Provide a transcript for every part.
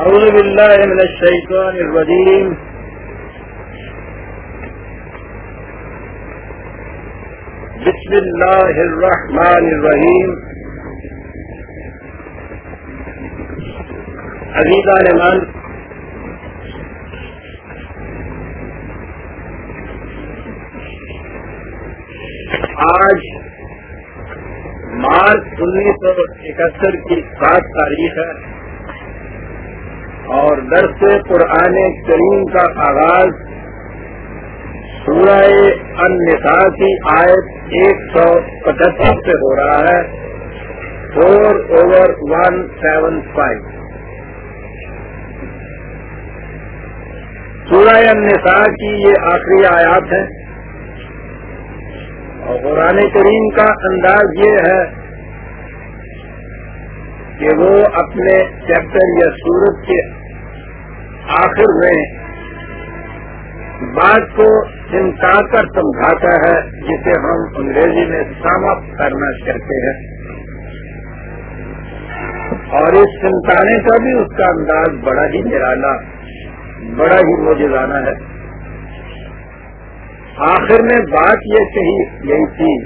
أعوذ بالله من الشيطان الرجيم. بسم الله الرحمن الرحيم. عزیزان من آج مارچ انیس سو اکہتر کی سات تاریخ ہے۔ اور درس قرآن کریم کا آغاز سورہ النساء کی آیت ایک سو پچہتر سے ہو رہا ہے۔ Four over one seven five سورہ النساء کی یہ آخری آیات ہے اور قرآن کریم کا انداز یہ ہے کہ وہ اپنے چیپٹر یا سورت کے آخر میں بات کو چمٹا کر سمجھاتا ہے، جسے ہم انگریزی میں سام اپ کرنا کہتے ہیں۔ اور اس چمٹانے کا بھی اس کا انداز بڑا ہی نرالا، بڑا ہی موجودانہ ہے۔ آخر میں بات یہ کہی گئی تھی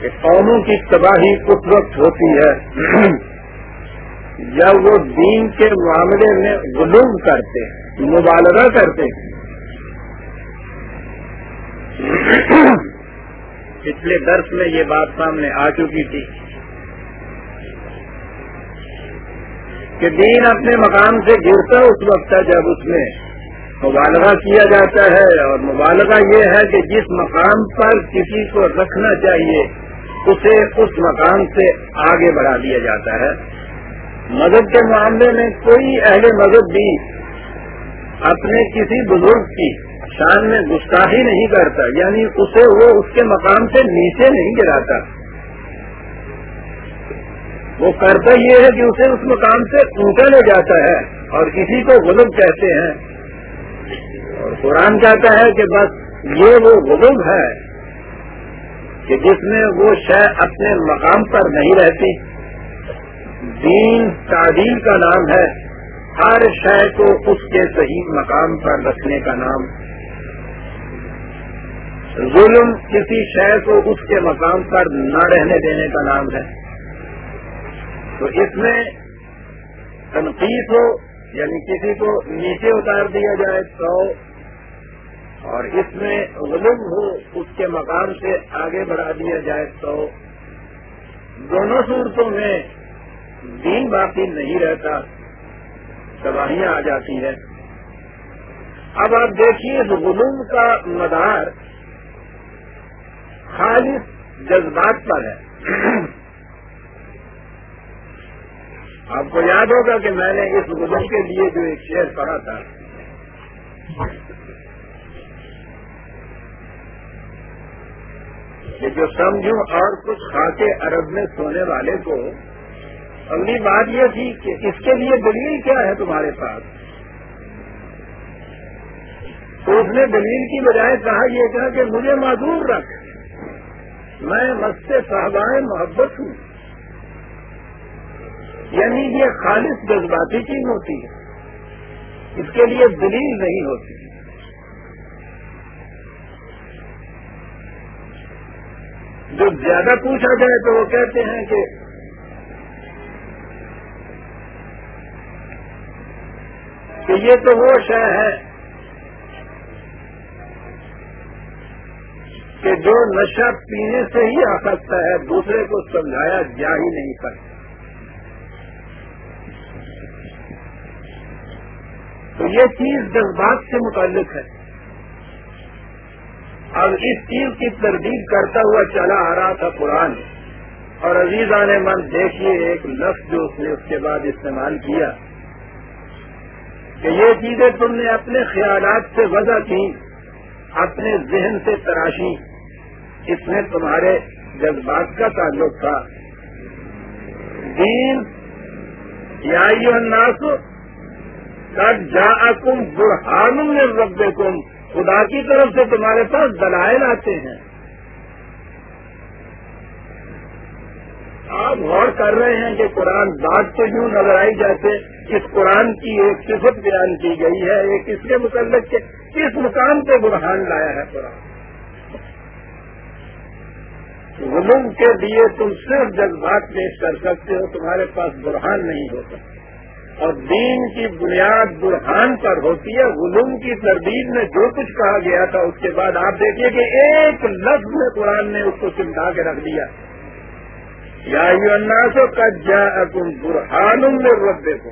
کہ قوموں کی تباہی اس وقت ہوتی ہے۔ جب وہ دین کے معاملے میں غلوم کرتے ہیں، مبالغہ کرتے ہیں۔ پچھلے درس میں یہ بات سامنے آ چکی تھی کہ دین اپنے مقام سے گرتا اس وقت ہے جب اس میں مبالغہ کیا جاتا ہے۔ اور مبالغہ یہ ہے کہ جس مقام پر کسی کو رکھنا چاہیے، اسے اس مقام سے آگے بڑھا دیا جاتا ہے۔ مذہب کے معاملے میں کوئی اہل مذہب بھی اپنے کسی بزرگ کی شان میں گستاخی نہیں کرتا یعنی اسے وہ اس کے مقام سے نیچے نہیں گراتا۔ وہ کرتا یہ ہے کہ اسے اس مقام سے اونچا لے جاتا ہے اور کسی کو غلب کہتے ہیں۔ اور قرآن کہتا ہے کہ بس یہ وہ غلب ہے کہ جس میں وہ شے اپنے مقام پر نہیں رہتی۔ دین تعدیل کا نام ہے۔ ہر شے کو اس کے صحیح مقام پر رکھنے کا نام۔ ظلم کسی شے کو اس کے مقام پر نہ رہنے دینے کا نام ہے۔ تو اس میں تنقید ہو یعنی کسی کو نیچے اتار دیا جائے تو، اور اس میں ظلم ہو، اس کے مقام سے آگے بڑھا دیا جائے تو۔ دونوں صورتوں میں دین باقی نہیں رہتا، تباہیاں آ جاتی ہیں۔ اب آپ دیکھیے اس غلوم کا مدار خالص جذبات پر ہے۔ آپ کو یاد ہوگا کہ میں نے اس غلوم کے لیے جو ایک شعر پڑھا تھا۔ کہ جو سمجھوں اور کچھ خاصے عرب میں سونے والے کو اگلی بات یہ تھی کہ اس کے لیے دلیل کیا ہے تمہارے پاس؟ تو اس نے دلیل کی بجائے کہا یہ کہا کہ مجھے معذور رکھ۔ میں مست صاحبائے محبت ہوں۔ یعنی یہ خالص جذباتی چیز ہوتی ہے۔ اس کے لیے دلیل نہیں ہوتی۔ جو زیادہ پوچھا جائے تو وہ کہتے ہیں کہ کہ یہ تو وہ شے ہے کہ جو نشہ پینے سے ہی آ سکتا ہے، دوسرے کو سمجھایا جا ہی نہیں سکتا۔ تو یہ چیز جذبات سے متعلق ہے۔ اب اس چیز کی تردید کرتا ہوا چلا آ رہا تھا قرآن۔ اور عزیز آنے من، دیکھیے ایک لفظ جو اس نے اس کے بعد استعمال کیا۔ کہ یہ چیزیں تم نے اپنے خیالات سے وضع کی، اپنے ذہن سے تراشی، اس میں تمہارے جذبات کا تعلق تھا۔ دین، یا الناس کب جا کم برہان رب کم خدا کی طرف سے تمہارے پاس دلائل آتے ہیں۔ آپ غور کر رہے ہیں کہ قرآن بات تو یوں نظر آئی جیسے اس قرآن کی ایک صفت بیان کی گئی ہے، ایک اس کے متعلق کے کس مقام پہ برہان لایا ہے قرآن۔ غلوم کے لیے تم صرف جذبات پیش کر سکتے ہو، تمہارے پاس برہان نہیں ہوتا اور دین کی بنیاد برہان پر ہوتی ہے۔ غلوم کی تردید میں جو کچھ کہا گیا تھا، اس کے بعد آپ دیکھیے کہ ایک لفظ میں قرآن نے اس کو چمٹا کے رکھ دیا۔ یا سو جا تم برہان میں رب دیکھو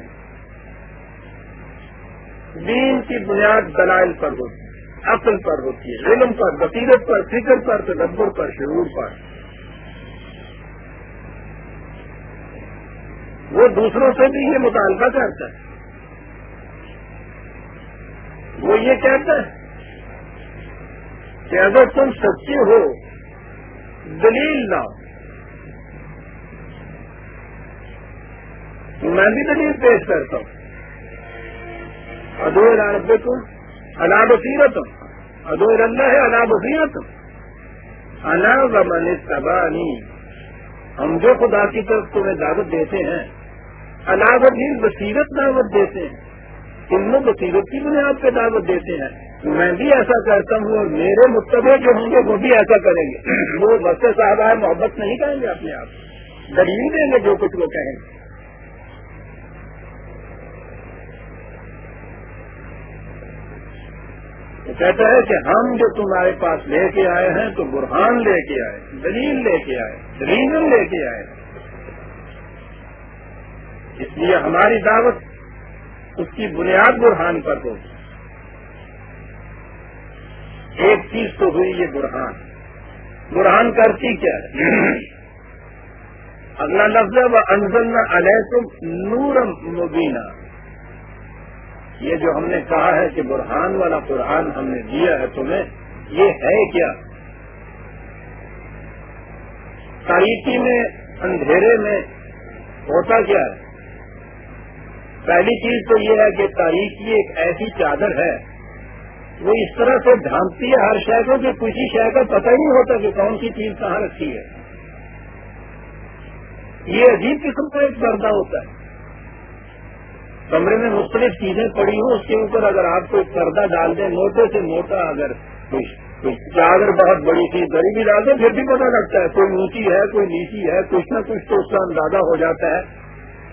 دین کی بنیاد دلائل پر ہوتی ہے عقل پر ہوتی ہے، علم پر، بصیرت پر، فکر پر، تدبر پر، شعور پر۔ وہ دوسروں سے بھی یہ مطالبہ کرتا ہے۔ وہ یہ کہتا ہے کہ اگر تم سچے ہو، دلیل لاؤ۔ میں بھی دلیل پیش کرتا ہوں۔ ادو ربے کو انا بصیرت ادو اللہ ہے انا بصیرت انا من تبانی ہم جو خدا کی طرف تمہیں دعوت دیتے ہیں علاوہ بصیرت دعوت دیتے ہیں۔ ان میں بصیرت کی بنیاد پہ دعوت دیتے ہیں۔ میں بھی ایسا کرتا ہوں اور میرے متبع جو ہوں گے وہ بھی ایسا کریں گے۔ وہ بس صاحب ہے، محبت نہیں کہیں گے اپنے آپ۔ دلیل دیں گے جو کچھ وہ کہیں گے۔ کہتا ہے کہ ہم جو تمہارے پاس لے کے آئے ہیں، تو برہان لے کے آئے، دلیل لے کے آئے دلیل لے کے آئے۔ اس لیے ہماری دعوت اس کی بنیاد برہان پر ہو ایک چیز تو ہوئی یہ برہان۔ برہان کرتی کیا ہے؟ اگلا لفظ ہے وہ انزل علیکم نورم مبینہ یہ جو ہم نے کہا ہے کہ برہان والا قرآن ہم نے دیا ہے تمہیں، یہ ہے کیا؟ تاریخی میں، اندھیرے میں ہوتا کیا ہے؟ پہلی چیز تو یہ ہے کہ تاریخ کی ایک ایسی چادر ہے، وہ اس طرح سے ڈھانپتی ہے، ہر شہر کو کہ کسی شہر کا پتہ ہی نہیں ہوتا کہ کون سی چیز کہاں رکھی ہے۔ یہ عجیب قسم کا ایک پردہ ہوتا ہے۔ کمرے میں مختلف چیزیں پڑی ہوں، اس کے اوپر اگر آپ کو پردہ ڈال دیں، موٹے سے موٹا اگر چادر بہت بڑی تھی دری بھی ڈال دیں، پھر بھی پتہ لگتا ہے، کوئی اونچی ہے، کوئی نیچی ہے، کچھ نہ کچھ تو اس کا اندازہ ہو جاتا ہے۔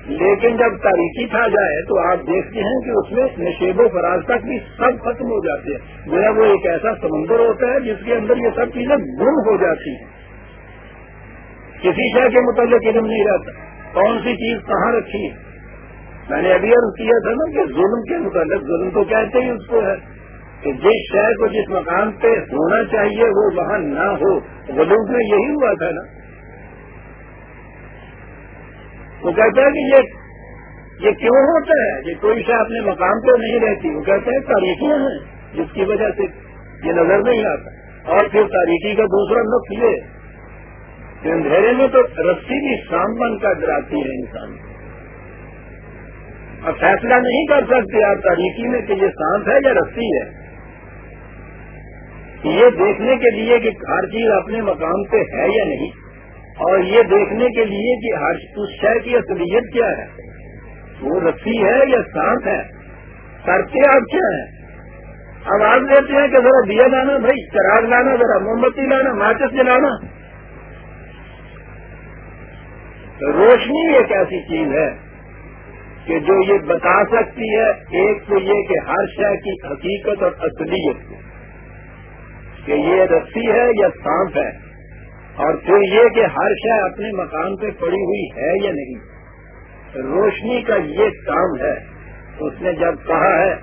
لیکن جب تاریخی تھا جائے تو آپ دیکھتے ہیں کہ اس میں نشیب و فراز تک بھی سب ختم ہو جاتے ہیں۔ جو ہے وہ ایک ایسا سمندر ہوتا ہے جس کے اندر یہ سب چیزیں گم ہو جاتی ہیں۔ کسی شہر کے متعلق علم نہیں رہتا۔ کون سی چیز کہاں رکھی ہے؟ میں نے ابھی عرض کیا تھا نا کہ ظلم کے متعلق، ظلم تو کہتے ہی اس کو ہے کہ جس شہر کو جس مقام پہ ہونا چاہیے وہ وہاں نہ ہو۔ غلوم میں یہی ہوا تھا نا۔ وہ کہتا ہے کہ یہ یہ کیوں ہوتا ہے؟ کہ کوئی شاہ اپنے مقام پہ نہیں رہتی۔ وہ کہتے ہیں تاریخیاں ہیں، جس کی وجہ سے یہ نظر نہیں آتا۔ اور پھر تاریخی کا دوسرا نقص یہ اندھیرے میں تو رسی بھی شام بن کر ڈراتی ہے انسان۔ کو اب فیصلہ نہیں کر سکتے آپ تاریخی میں کہ یہ شانت ہے یا رسی ہے؟ یہ دیکھنے کے لیے کہ ہر چیز اپنے مقام پہ ہے یا نہیں؟ اور یہ دیکھنے کے لیے کہ ہر اس شہر کی اصلیت کیا ہے؟ وہ رسی ہے یا سانپ ہے؟ کرتے آپ کیا ہے آواز دیتے ہیں کہ ذرا دیا لانا بھائی، چراغ لانا، ذرا موم بتی لانا، ماچس جلانا۔ روشنی ایک ایسی چیز ہے۔ کہ جو یہ بتا سکتی ہے، ایک تو یہ کہ ہر شہر کی حقیقت اور اصلیت کہ یہ رسی ہے یا سانپ ہے، اور پھر یہ کہ ہر شے اپنے مقام پہ پڑی ہوئی ہے یا نہیں۔ روشنی کا یہ کام ہے۔ اس نے جب کہا ہے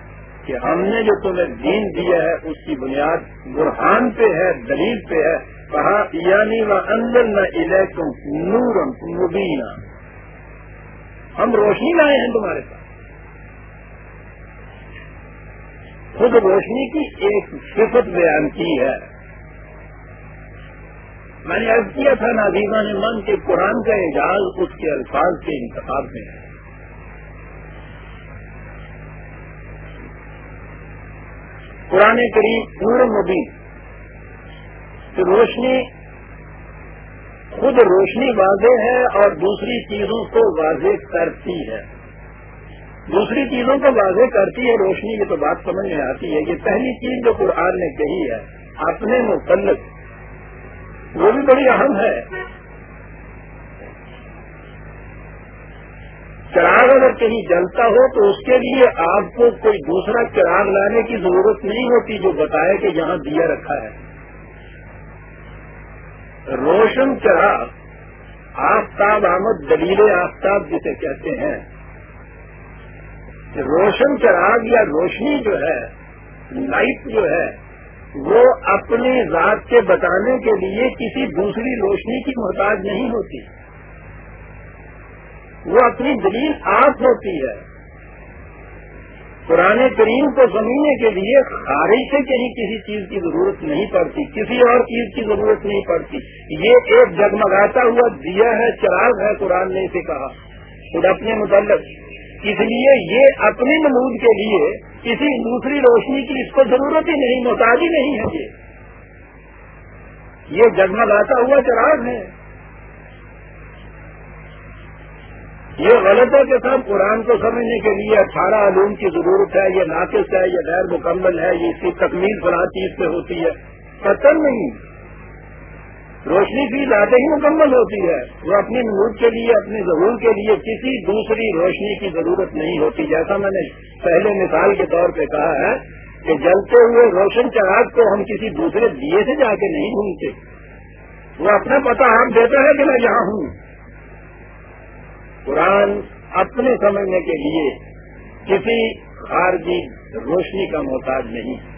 کہ ہم نے جو تمہیں دین دیا ہے، اس کی بنیاد برہان پہ ہے، دلیل پہ ہے، کہا یعنی وہ اندر نہ الیکم نورم مبینہ ہم روشنی لائے ہیں تمہارے پاس خود روشنی کی ایک صفت بیان کی ہے۔ میں نے عرض کیا تھا نادیمہ نے من کے قرآن کا اعجاز اس کے الفاظ کے انتخاب میں۔ ہے قرآن قریب پورے مبین۔ کی روشنی خود روشنی واضح ہے اور دوسری چیزوں کو واضح کرتی ہے۔ دوسری چیزوں کو واضح کرتی ہے، روشنی، یہ تو بات سمجھ میں آتی ہے یہ پہلی چیز جو قرآن نے کہی ہے، اپنے متعلق، وہ بھی بڑی اہم ہے۔ چراغ اگر کہیں جلتا ہو تو اس کے لیے آپ کو کوئی دوسرا چراغ لانے کی ضرورت نہیں ہوتی جو بتائے کہ یہاں دیا رکھا ہے۔ روشن چراغ آفتاب آمد دلیل آفتاب جسے کہتے ہیں۔ روشن چراغ یا روشنی جو ہے لائٹ جو ہے، وہ اپنی ذات کے بتانے کے لیے کسی دوسری روشنی کی محتاج نہیں ہوتی۔ وہ اپنی دلیل آنکھ ہوتی ہے۔ پرانے کریم کو سمجھنے کے لیے خارج سے کہیں کسی چیز کی ضرورت نہیں پڑتی، کسی اور چیز کی ضرورت نہیں پڑتی۔ یہ ایک جگمگاتا ہوا دیا ہے، چراغ ہے قرآن نے اسے کہا۔ خود اپنے متعلق۔ اس لیے یہ اپنی نمود کے لیے کسی دوسری روشنی کی اس کو ضرورت ہی نہیں محتاج ہی نہیں ہے یہ۔ یہ جگمگاتا ہوا چراغ ہے۔ یہ غلط ہے کہ صاحب قرآن کو سمجھنے کے لیے اٹھارہ علوم کی ضرورت ہے، یہ ناقص ہے، یہ غیر مکمل ہے، یہ اس کی تکمیل فلاں چیز پہ ہوتی ہے۔ قطر نہیں۔ روشنی بھی زیادہ ہی مکمل ہوتی ہے۔ وہ اپنی نمود کے لیے، اپنی ضرور کے لیے کسی دوسری روشنی کی ضرورت نہیں ہوتی۔ جیسا میں نے پہلے مثال کے طور پہ کہا ہے کہ جلتے ہوئے روشن چراغ کو ہم کسی دوسرے دیے سے جا کے نہیں ڈھونڈتے وہ اپنا پتہ آپ دیتا ہے کہ میں یہاں ہوں۔ قرآن اپنے سمجھنے کے لیے کسی خارجی روشنی کا محتاج نہیں۔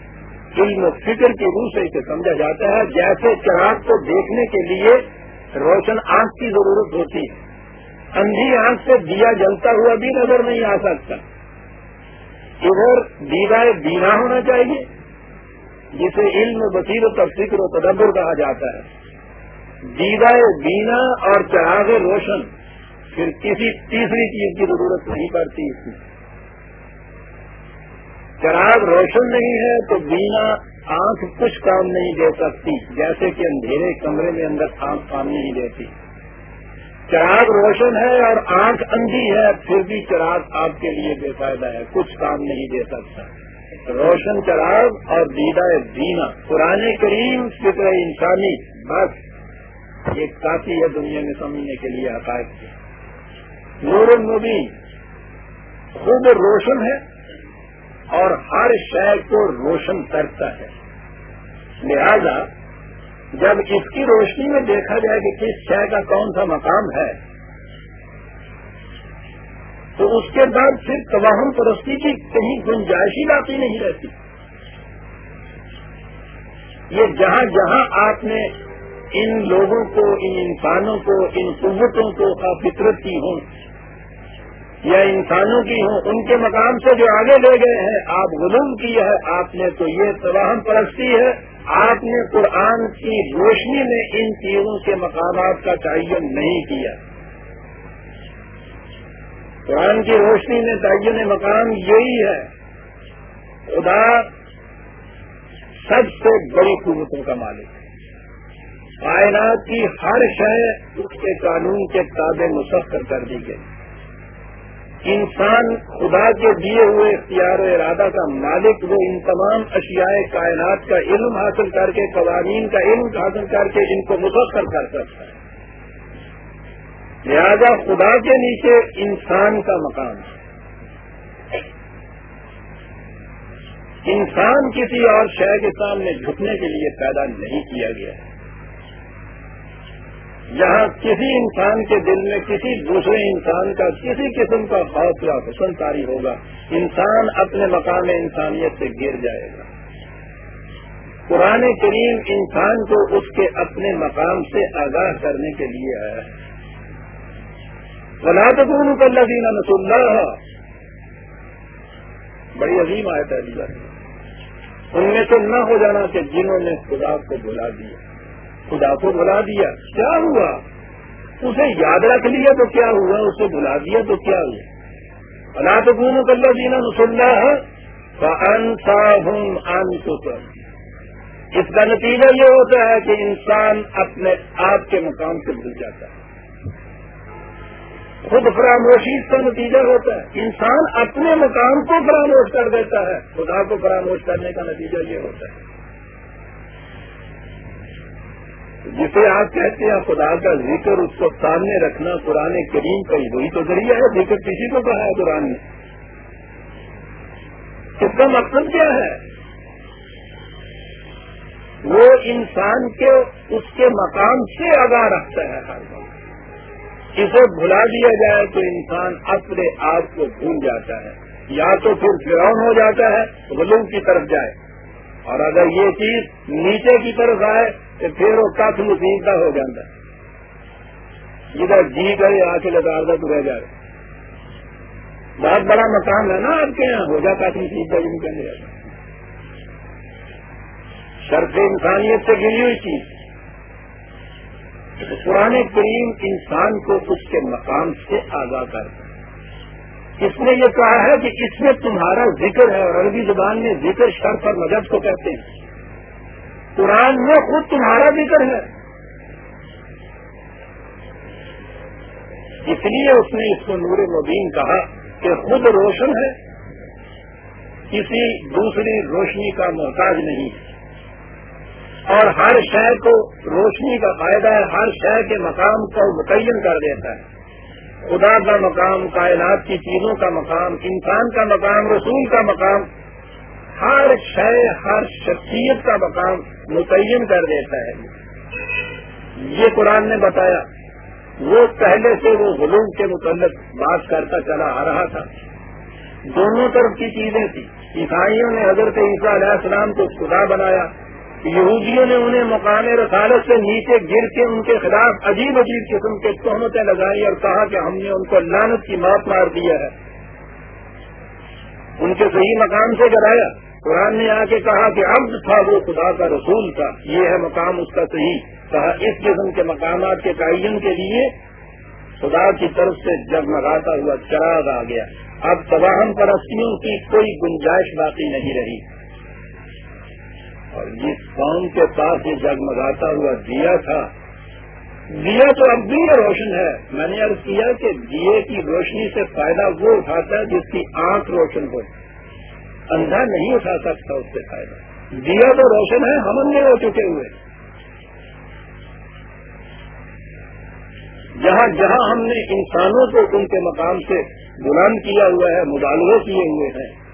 علم و فکر کی روح سے اسے سمجھا جاتا ہے، جیسے چراغ کو دیکھنے کے لیے روشن آنکھ کی ضرورت ہوتی ہے۔ اندھی آنکھ سے دیا جلتا ہوا بھی نظر نہیں آ سکتا۔ ادھر دیدا بینا ہونا چاہیے، جسے علم بصیرت اور فکر و تدبر کہا جاتا ہے۔ دیدا بینا اور چراغ روشن پھر کسی تیسری چیز کی ضرورت نہیں پڑتی اس میں چراغ روشن نہیں ہے تو بینا آنکھ کچھ کام نہیں دے سکتی، جیسے کہ اندھیرے کمرے میں اندر آنکھ کام نہیں دیتی۔ چراغ روشن ہے اور آنکھ اندھی ہے، پھر بھی چراغ آپ کے لیے بے فائدہ ہے، کچھ کام نہیں دے سکتا۔ روشن چراغ اور دیدا دینا پرانے کریم فکر انسانی، بس یہ کافی ہے دنیا میں سمجھنے کے لیے حقائق نور المبین خوب روشن ہے اور ہر شہر کو روشن کرتا ہے۔ لہذا جب اس کی روشنی میں دیکھا جائے کہ کس شہر کا کون سا مقام ہے، تو اس کے بعد پھر تباہم پرستی کی کہیں گنجائش ہی باقی نہیں رہتی۔ یہ جہاں جہاں آپ نے ان لوگوں کو، ان انسانوں کو، ان قوتوں کو فطرت کی ہوں یا انسانوں کی ہوں، ان کے مقام سے جو آگے لے گئے ہیں، آپ غلوم کیا ہے آپ نے تو یہ تباہم پرستی ہے، آپ نے قرآن کی روشنی میں ان چیزوں کے مقامات کا تعین نہیں کیا۔ قرآن کی روشنی میں تعین مقام یہی ہے۔ خدا سب سے بڑی قوتوں کا مالک ہے۔ کائنات کی ہر شہ اس کے قانون کے تابع مسفر کر دی گئی۔ انسان خدا کے دیے ہوئے اختیار و ارادہ کا مالک وہ ان تمام اشیاء کائنات کا علم حاصل کر کے، قوانین کا علم حاصل کر کے ان کو متاثر کر سکتا ہے۔ لہذا خدا کے نیچے انسان کا مقام ہے۔ انسان کسی اور شے کے سامنے جھکنے کے لیے پیدا نہیں کیا گیا۔ ہے جہاں کسی انسان کے دل میں کسی دوسرے انسان کا کسی قسم کا خوف یا حسن تاری ہوگا، انسان اپنے مقام انسانیت سے گر جائے گا۔ قرآن کریم انسان کو اس کے اپنے مقام سے آگاہ کرنے کے لیے آیا ہے۔ بلا تو اللہ دینا نس بڑی عظیم آئے تھا ان میں سے نہ ہو جانا کہ جنہوں نے خدا کو بلا دیا۔ خدا کو بلا دیا۔ کیا ہوا؟ اسے یاد رکھ لیا تو کیا ہوا؟ اسے بلا دیا تو کیا ہوا؟ اللہ تو گونو کلّہ دینا مسلح ہے اس کا نتیجہ یہ ہوتا ہے کہ انسان اپنے آپ کے مقام سے بھول جاتا ہے۔ خود فراموشی اس کا نتیجہ ہوتا ہے۔ انسان اپنے مقام کو فراموش کر دیتا ہے۔ خدا کو فراموش کرنے کا نتیجہ یہ ہوتا ہے۔ جسے آپ کہتے ہیں خدا کا ذکر، اس کو سامنے رکھنا قرآن کریم کا ہی وہی تو ذریعہ ہے، ذکر کسی کو کہا ہے قرآن نے۔ اس کا مقصد کیا ہے؟ وہ انسان کے، اس کے مقام سے آگاہ رکھتا ہے ہر وقت۔ اسے بھلا دیا جائے تو انسان اپنے آپ کو بھول جاتا ہے۔ یا تو پھر فرون ہو جاتا ہے، غلوم کی طرف جائے۔ اور اگر یہ چیز نیچے کی طرف آئے تو پھر وہ کف مصیبہ ہو جاتا ہے۔ جدھر جی گئے، آ کے لگا تو رہ جائے بہت بڑا مقام ہے نا آپ کے یہاں، ہو جاتا مصیبہ بھی نکل جاتا۔ شرف انسانیت سے گری ہوئی چیز۔ قرآن کریم انسان کو اس کے مقام سے آگاہ کرتا ہے۔ اس نے یہ کہا ہے کہ اس میں تمہارا ذکر ہے اور عربی زبان میں ذکر شرف اور مدد کو کہتے ہیں۔ قرآن میں خود تمہارا ذکر ہے۔ اس لیے اس نے اس کو نور مبین کہا کہ خود روشن ہے۔ کسی دوسری روشنی کا محتاج نہیں۔ اور ہر شہر کو روشنی کا فائدہ ہے، ہر شہر کے مقام کو متعین کر دیتا ہے۔ خدا کا مقام، کائنات کی چیزوں کا مقام، انسان کا مقام، رسول کا مقام، ہر شے، ہر شخصیت کا مقام متعین کر دیتا ہے۔ یہ قرآن نے بتایا۔ وہ پہلے سے وہ غلوم کے متعلق بات کرتا چلا آ رہا تھا۔ دونوں طرف کی چیزیں تھیں۔ عیسائیوں نے حضرت عیسیٰ علیہ السلام کو خدا بنایا۔ یہودیوں نے انہیں مقام رسالت سے نیچے گر کے ان کے خلاف عجیب عجیب قسم کے تہمتیں لگائی اور کہا کہ ہم نے ان کو لانت کی موت مار دیا ہے۔ ان کے صحیح مقام سے گرایا قرآن نے آ کے کہا کہ اب تھا وہ خدا کا رسول تھا۔ یہ ہے مقام اس کا صحیح۔ کہا اس قسم کے مقامات کے تعین کے لیے خدا کی طرف سے جگمگاتا ہوا چراغ آ گیا۔ اب تباہم پرستیوں کی کوئی گنجائش باقی نہیں رہی۔ اور جس قوم کے پاس یہ جگمگاتا ہوا دیا تھا، دیا تو اب بھی روشن ہے۔ میں نے عرض کیا کہ دیے کی روشنی سے فائدہ وہ اٹھاتا ہے جس کی آنکھ روشن ہو۔ اندھا نہیں اٹھا سکتا اس سے فائدہ۔ دیا تو روشن ہے، ہم اندھے ہو چکے ہوئے۔ جہاں جہاں ہم نے انسانوں کو ان کے مقام سے بلند کیا ہوا ہے مطالبے کیے ہوئے ہیں،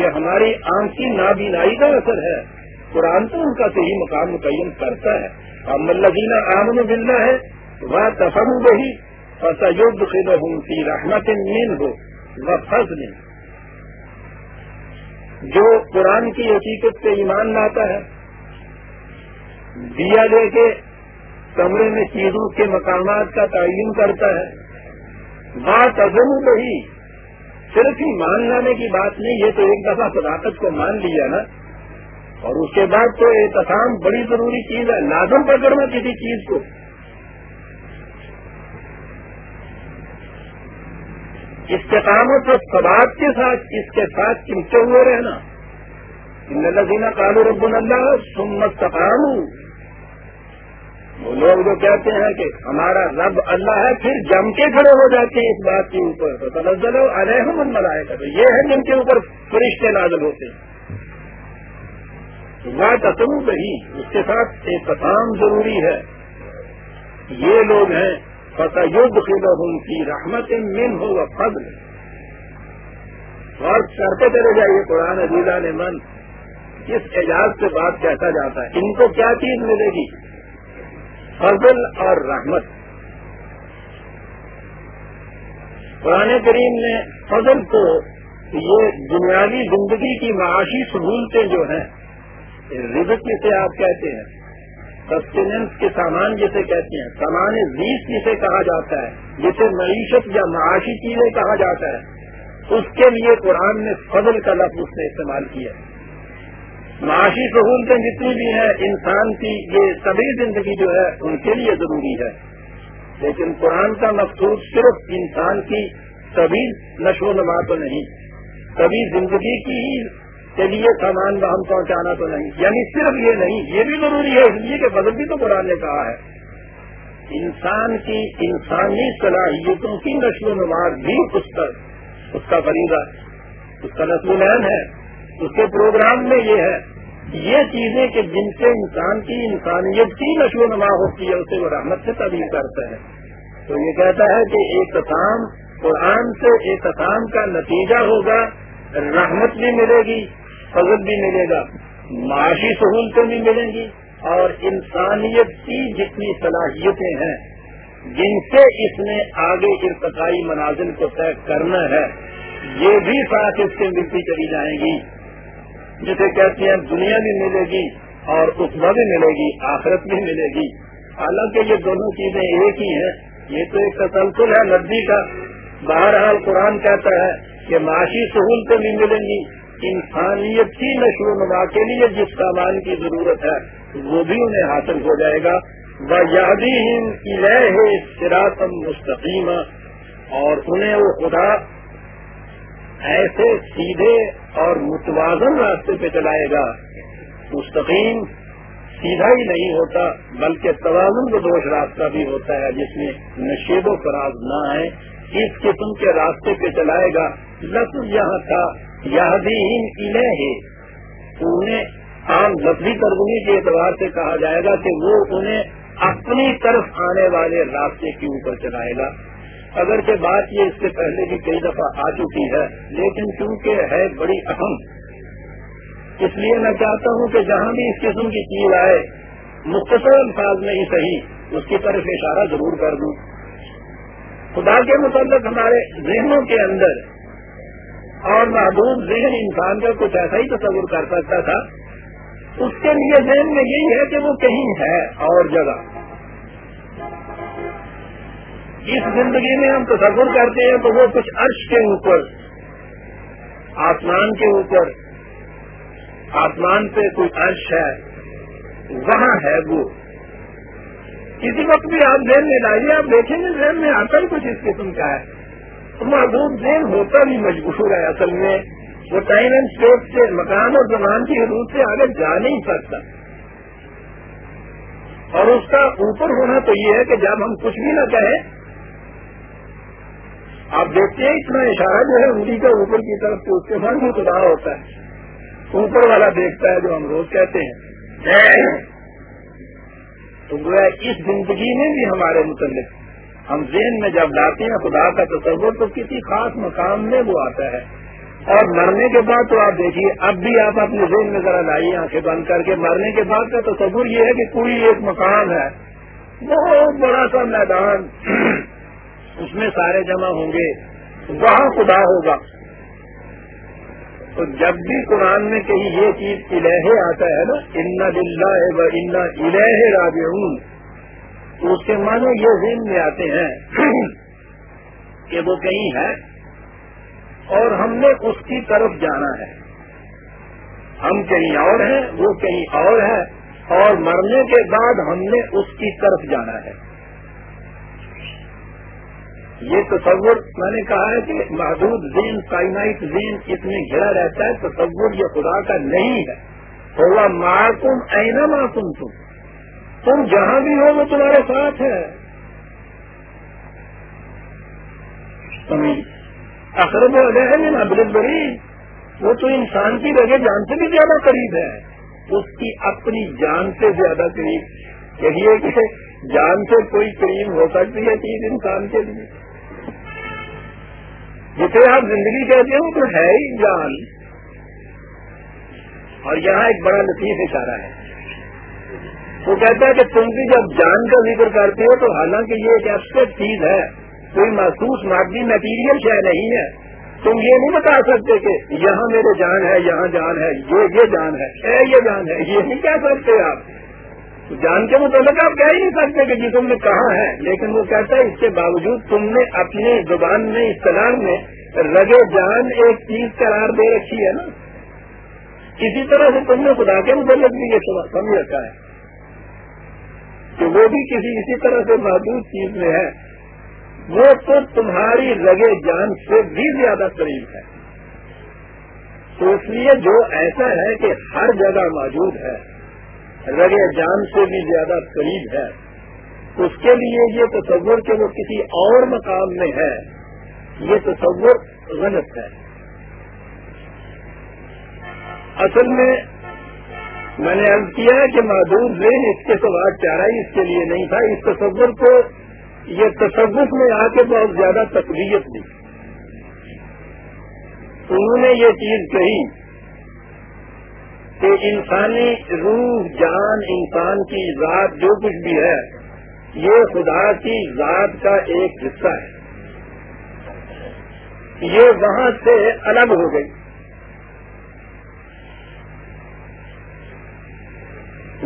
یہ ہماری آنکھ کی نابینائی کا اثر ہے۔ قرآن تو ان کا صحیح مقام متعین کرتا ہے۔ اب ملینہ آمن بلّہ ہے وہ تفم وہی فسد خد کی رحمت مین ہو وہ فضل۔ جو قرآن کی حقیقت سے ایمان لاتا ہے، دیا لے کے کمرے میں چیزوں کے مقامات کا تعین کرتا ہے۔ بات ازم وہی صرف ہی مان لانے کی بات نہیں، یہ تو ایک دفعہ صداقت کو مان لیا نا۔ اور اس کے بعد تو احتسام بڑی ضروری چیز ہے، لازم پکڑنا کسی چیز کو۔ استقامت اور سباب کے ساتھ، اس کے ساتھ چمچے ہوئے رہنا۔ ان کالو رب اللہ سمت تقام وہ لوگ جو کہتے ہیں کہ ہمارا رب اللہ ہے، پھر جم کے کھڑے ہو جاتے ہیں اس بات کے اوپر۔ تو تنزل علیہم ملائے گا تو یہ ہے جن کے اوپر فرشتے نازل ہوتے ہیں۔ تصو نہیں اس کے ساتھ ایک ضروری ہے۔ یہ لوگ ہیں فتح یوگ ہوں کی رحمت من ہو و فضل اور کرتے چلے جائیے، قرآن عزیزہ نے من کس اعجاز سے بات کہتا جاتا ہے، ان کو کیا چیز ملے گی؟ فضل اور رحمت۔ قرآن کریم نے فضل کو یہ بنیادی زندگی کی معاشی سہولتیں جو ہیں رزق جسے آپ کہتے ہیں سسٹیننس کے سامان جسے کہتے ہیں، سامان زیس جسے کہا جاتا ہے، جسے معیشت یا معاشی چیزیں کہا جاتا ہے، اس کے لیے قرآن نے فضل کا لفظ اس نے استعمال کیا معاشی سہولتیں جتنی بھی ہیں، انسان کی یہ سبھی زندگی جو ہے، ان کے لیے ضروری ہے۔ لیکن قرآن کا مقصود صرف انسان کی سبھی نشو و نما تو نہیں سبھی زندگی کی ہی کے لیے جی سامان ہم پہنچانا تو نہیں۔ یعنی صرف یہ نہیں، یہ بھی ضروری ہے اس لیے کہ بدل بھی تو قرآن نے کہا ہے۔ انسان کی انسانی صلاحیتوں کی نشو و نمار بھی اس پر، اس کا فریضہ اس کا نسل العین ہے، اس کے پروگرام میں یہ ہے۔ یہ چیزیں کہ جن سے انسان کی انسانیت کی نشو و نما ہوتی ہے، اسے وہ رحمت سے تبدیل کرتا ہے تو یہ کہتا ہے کہ ایک قرآن سے ایک کا نتیجہ ہوگا، رحمت بھی ملے گی فضل بھی ملے گا، معاشی سہولتیں بھی ملیں گی اور انسانیت کی جتنی صلاحیتیں ہیں، جن سے اس نے آگے ارتقائی منازل کو طے کرنا ہے، یہ بھی ساتھ اس سے ملتی چلی جائیں گی۔ جسے کہتے ہیں دنیا بھی ملے گی اور اسما بھی ملے گی، آخرت بھی ملے گی۔ حالانکہ یہ دونوں چیزیں ایک ہی ہیں، یہ تو ایک تسلسل ہے ندی کا۔ بہرحال قرآن کہتا ہے کہ معاشی سہولتیں بھی ملیں گی انسانیت کی نشو و نما کے لیے جس سامان کی ضرورت ہے، وہ بھی انہیں حاصل ہو جائے گا۔ وہ یادی ہے سراطم مستقیم اور انہیں وہ خدا ایسے سیدھے اور متوازن راستے پہ چلائے گا۔ مستقیم سیدھا ہی نہیں ہوتا، بلکہ توازن کو دوش راستہ بھی ہوتا ہے، جس میں نشیب و فراز نہ آئے۔ اس قسم کے راستے پہ چلائے گا۔ لفظ یہاں تھا یہ ہے انہیں عام لفظی ترجمے کے اعتبار سے کہا جائے گا کہ وہ انہیں اپنی طرف آنے والے راستے کے اوپر چلائے گا۔ اگر کہ بات یہ اس سے پہلے بھی کئی دفعہ آ چکی ہے، لیکن چونکہ ہے بڑی اہم، اس لیے میں چاہتا ہوں کہ جہاں بھی اس قسم کی چیز آئے، مختصر الفاظ میں ہی صحیح اس کی طرف اشارہ ضرور کر دوں۔ خدا کے متعلق ہمارے ذہنوں کے اندر اور محدود ذہن انسان کا کچھ ایسا ہی تصور کر سکتا تھا۔ اس کے لیے ذہن میں یہی ہے کہ وہ کہیں ہے اور جگہ۔ اس زندگی میں ہم تصور کرتے ہیں تو وہ کچھ عرش کے اوپر، آسمان کے اوپر، آسمان پہ کوئی عرش ہے، وہاں ہے وہ۔ کسی وقت بھی آپ ذہن میں لائیے، آپ دیکھیں گے ذہن میں آتا ہی کچھ اس قسم کا ہے۔ محدود ذہن ہوتا بھی مجبور ہے اصل میں۔ وہ ٹائم اینڈ اسپیس سے مکان اور زبان کی حدود سے آگے جا نہیں سکتا۔ اور اس کا اوپر ہونا تو یہ ہے کہ جب ہم کچھ بھی نہ کہیں، آپ دیکھتے ہیں اتنا اشارہ جو ہے انگلی کا اوپر کی طرف سے اس کے من بھی خدا ہوتا ہے۔ اوپر والا دیکھتا ہے جو ہم روز کہتے ہیں۔ تو گویا اس زندگی میں بھی ہمارے متعلق۔ ہم ذہن میں جب لاتے ہیں خدا کا تصور تو کسی خاص مقام میں وہ آتا ہے۔ اور مرنے کے بعد تو آپ دیکھیے، اب بھی آپ اپنے ذہن میں ذرا لائیے آنکھیں بند کر کے، مرنے کے بعد کا تصور یہ ہے کہ کوئی ایک مکان ہے۔ بہت بڑا سا میدان، اس میں سارے جمع ہوں گے، وہاں خدا ہوگا۔ تو جب بھی قرآن میں کہیں یہ چیز الہ آتا ہے نا، ان و انا الہ راج تو اس کے معنی یہ ذہن میں آتے ہیں کہ وہ کہیں ہے اور ہم نے اس کی طرف جانا ہے۔ ہم کہیں اور ہیں، وہ کہیں اور ہے اور مرنے کے بعد ہم نے اس کی طرف جانا ہے۔ یہ تصور میں نے کہا ہے کہ محدود زین کائنائٹ زین اتنے گھرا رہتا ہے، تصور یہ خدا کا نہیں ہے۔ ہوگا معصوم اینا معصوم تم تم جہاں بھی ہو وہ تمہارے ساتھ ہے۔ اخرب علیہ بڑی وہ تو انسان کی رگے جان سے بھی زیادہ قریب ہے۔ اس کی اپنی جان سے زیادہ قریب۔ کہیے کہ جان سے کوئی قریب ہو سکتی ہے چیز انسان کے لیے۔ جسے آپ زندگی کہتے ہیں تو ہے ہی جان۔ اور یہاں ایک بڑا لطیف اشارہ ہے۔ وہ کہتا ہے کہ تم بھی جب جان کا ذکر کرتے ہو تو حالانکہ یہ ایک ایبسٹ چیز ہے، کوئی محسوس مادی میٹیریل شہ نہیں ہے۔ تم یہ نہیں بتا سکتے کہ یہاں میرے جان ہے، یہاں جان ہے، یہ یہ جان ہے، اے، یہ جان ہے، یہ نہیں کہہ سکتے آپ۔ جان کے متعلق آپ کہہ ہی نہیں سکتے کہ جی جسم میں کہاں ہے۔ لیکن وہ کہتا ہے اس کے باوجود تم نے اپنی زبان میں، اصطلاح میں رگے جان ایک چیز قرار دے رکھی ہے نا۔ اسی طرح سے تم نے خدا کے متعلق بھی یہ سمجھ رکھا ہے۔ کہ وہ بھی کسی اسی طرح سے محدود چیز میں ہے، وہ تو تمہاری رگے جان سے بھی زیادہ قریب ہے۔ تو اس لیے جو ایسا ہے کہ ہر جگہ موجود ہے، رگے جان سے بھی زیادہ قریب ہے، اس کے لیے یہ تصور کہ وہ کسی اور مقام میں ہے، یہ تصور غلط ہے۔ اصل میں میں نے عرض کیا کہ معدود ذہن اس کے سوال چارہ اس کے لیے نہیں تھا۔ اس تصور کو، یہ تصور میں آ کے بہت زیادہ تقویت دی۔ انہوں نے یہ چیز کہی کہ انسانی روح، جان، انسان کی ذات، جو کچھ بھی ہے، یہ خدا کی ذات کا ایک حصہ ہے۔ یہ وہاں سے الگ ہو گئی۔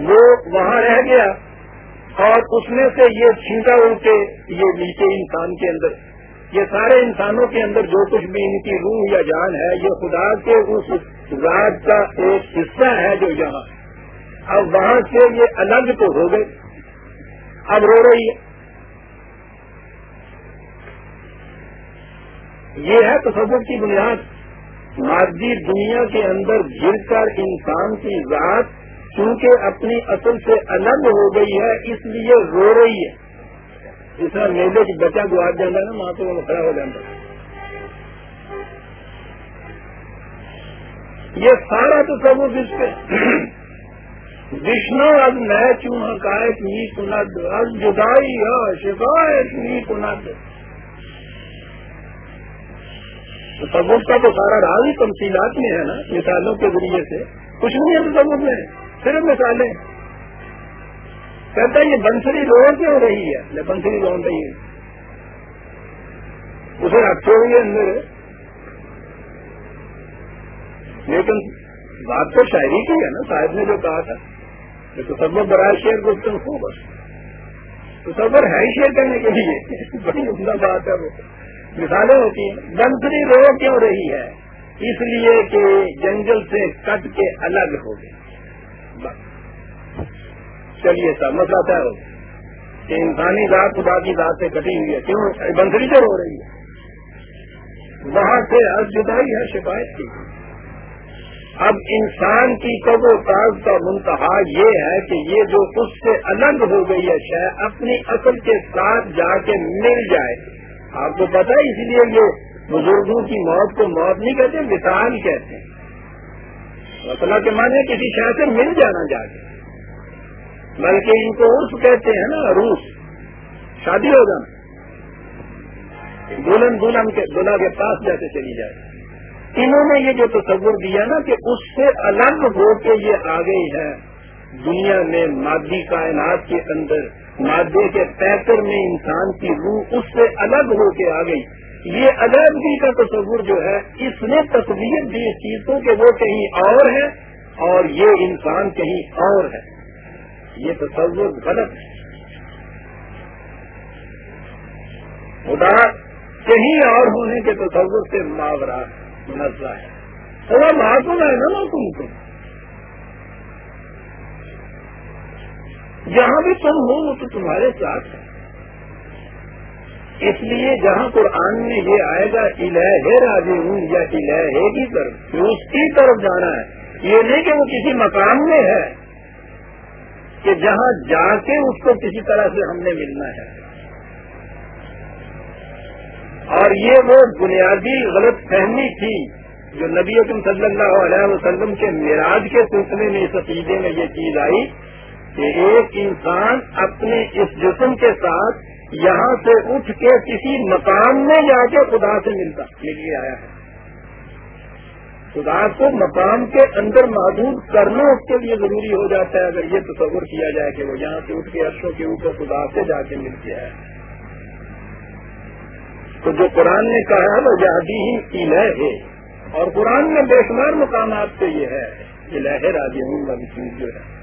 وہ وہاں رہ گیا اور اس میں سے یہ چھینٹا اڑ کے یہ نیچے انسان کے اندر، یہ سارے انسانوں کے اندر جو کچھ بھی ان کی روح یا جان ہے، یہ خدا کے اس ذات کا ایک حصہ ہے جو یہاں اب وہاں سے یہ الگ تو ہو گئے۔ اب رو رہی ہے۔ یہ ہے تصور کی بنیاد۔ مادی دنیا کے اندر گر کر انسان کی ذات چونکہ اپنی اصل سے الگ ہو گئی ہے، اس لیے رو رہی ہے۔ جس طرح میلے کی بچہ گوا جانا نا، ماں تو وہ کھڑا ہو جاتا یہ سارا تو سب جس پہ۔ وشنو اب میں چوں حقائق نی سند اب جدائی ہے شکایت نی سند تصور کا تو سارا راز ہی تمثیلات میں ہے نا، مثالوں کے ذریعے سے۔ کچھ نہیں ہے تصور میں۔ صرف مثالیں کہتا یہ بنسری رو کیوں رہی ہے؟ بنسری رو رہی ہے اسے رکھے ہوئے اندر۔ لیکن بات تو شاعری کی ہے نا، صاحب نے جو کہا تھا۔ کہ تصور برائے شیئر کو تم ہو بس۔ تصور ہے ہی شیئر کرنے کے لیے۔ بڑی عمدہ بات ہے وہ۔ مثالیں ہوتی ہیں۔ بنسری رو کیوں رہی ہے؟ اس لیے کہ جنگل سے کٹ کے الگ ہو گئی چلیے سر، مسئلہ طے ہو کہ انسانی ذات خدا کی ذات سے کٹی ہوئی ہے۔ کیوں؟ بنسری ہو رہی ہے۔ وہاں سے ہر جدائی ہے شکایت کی۔ اب انسان کی کب و کاغ کا منتہا یہ ہے کہ یہ جو اس سے الگ ہو گئی ہے شہ اپنی اصل کے ساتھ جا کے مل جائے۔ آپ کو پتا ہے، اسی لیے یہ بزرگوں کی موت کو موت نہیں کہتے مثال کہتے ہیں۔ مسئلہ کے معنی کسی شہر سے مل جانا جا کے۔ بلکہ ان کو عرف کہتے ہیں نا، روس۔ شادی ہو جانا۔ دلہن دلہن کے دلہا کے پاس جیسے چلی جائے۔ انہوں نے یہ جو تصور دیا نا کہ اس سے الگ ہو کے یہ آ گئی ہے دنیا میں مادی کائنات کے اندر، مادے کے پیکر میں انسان کی روح اس سے الگ ہو کے آ گئی یہ الگی کا تصور جو ہے، اس نے تصویر دی چیزوں کہ وہ کہیں اور ہے اور یہ انسان کہیں اور ہے یہ تصور غلط ہے۔ خدا کہیں اور ہونے کے تصور سے ماورا منزلہ ہے۔ خدا محکوم ہے نا تم کو۔ جہاں بھی تم ہو وہ تو تمہارے ساتھ ہے۔ اس لیے جہاں قرآن میں یہ آئے گا الہ راجی ہوں یا الہ کی طرف، اس کی طرف جانا ہے۔ یہ نہیں کہ وہ کسی مقام میں ہے۔ کہ جہاں جا کے اس کو کسی طرح سے ہم نے ملنا ہے۔ اور یہ وہ بنیادی غلط فہمی تھی جو نبی اکم صلی اللہ علیہ وسلم کے معراج کے سلسلے میں اس عقیدے میں یہ چیز آئی کہ ایک انسان اپنے اس جسم کے ساتھ یہاں سے اٹھ کے کسی مقام میں جا کے خدا سے ملتا مل کے آیا ہے۔ خدا کو مقام کے اندر محدود کرنا اس کے لیے ضروری ہو جاتا ہے، اگر یہ تصور کیا جائے کہ وہ یہاں سے اٹھ کے عرصوں کے اوپر خدا سے جا کے مل کے آئے تو جو قرآن نے کہا، وہ جادی ہی الہ ہے۔ اور قرآن میں بے شمار مقامات سے یہ ہے، الہ راجی والی چیز جو ہے۔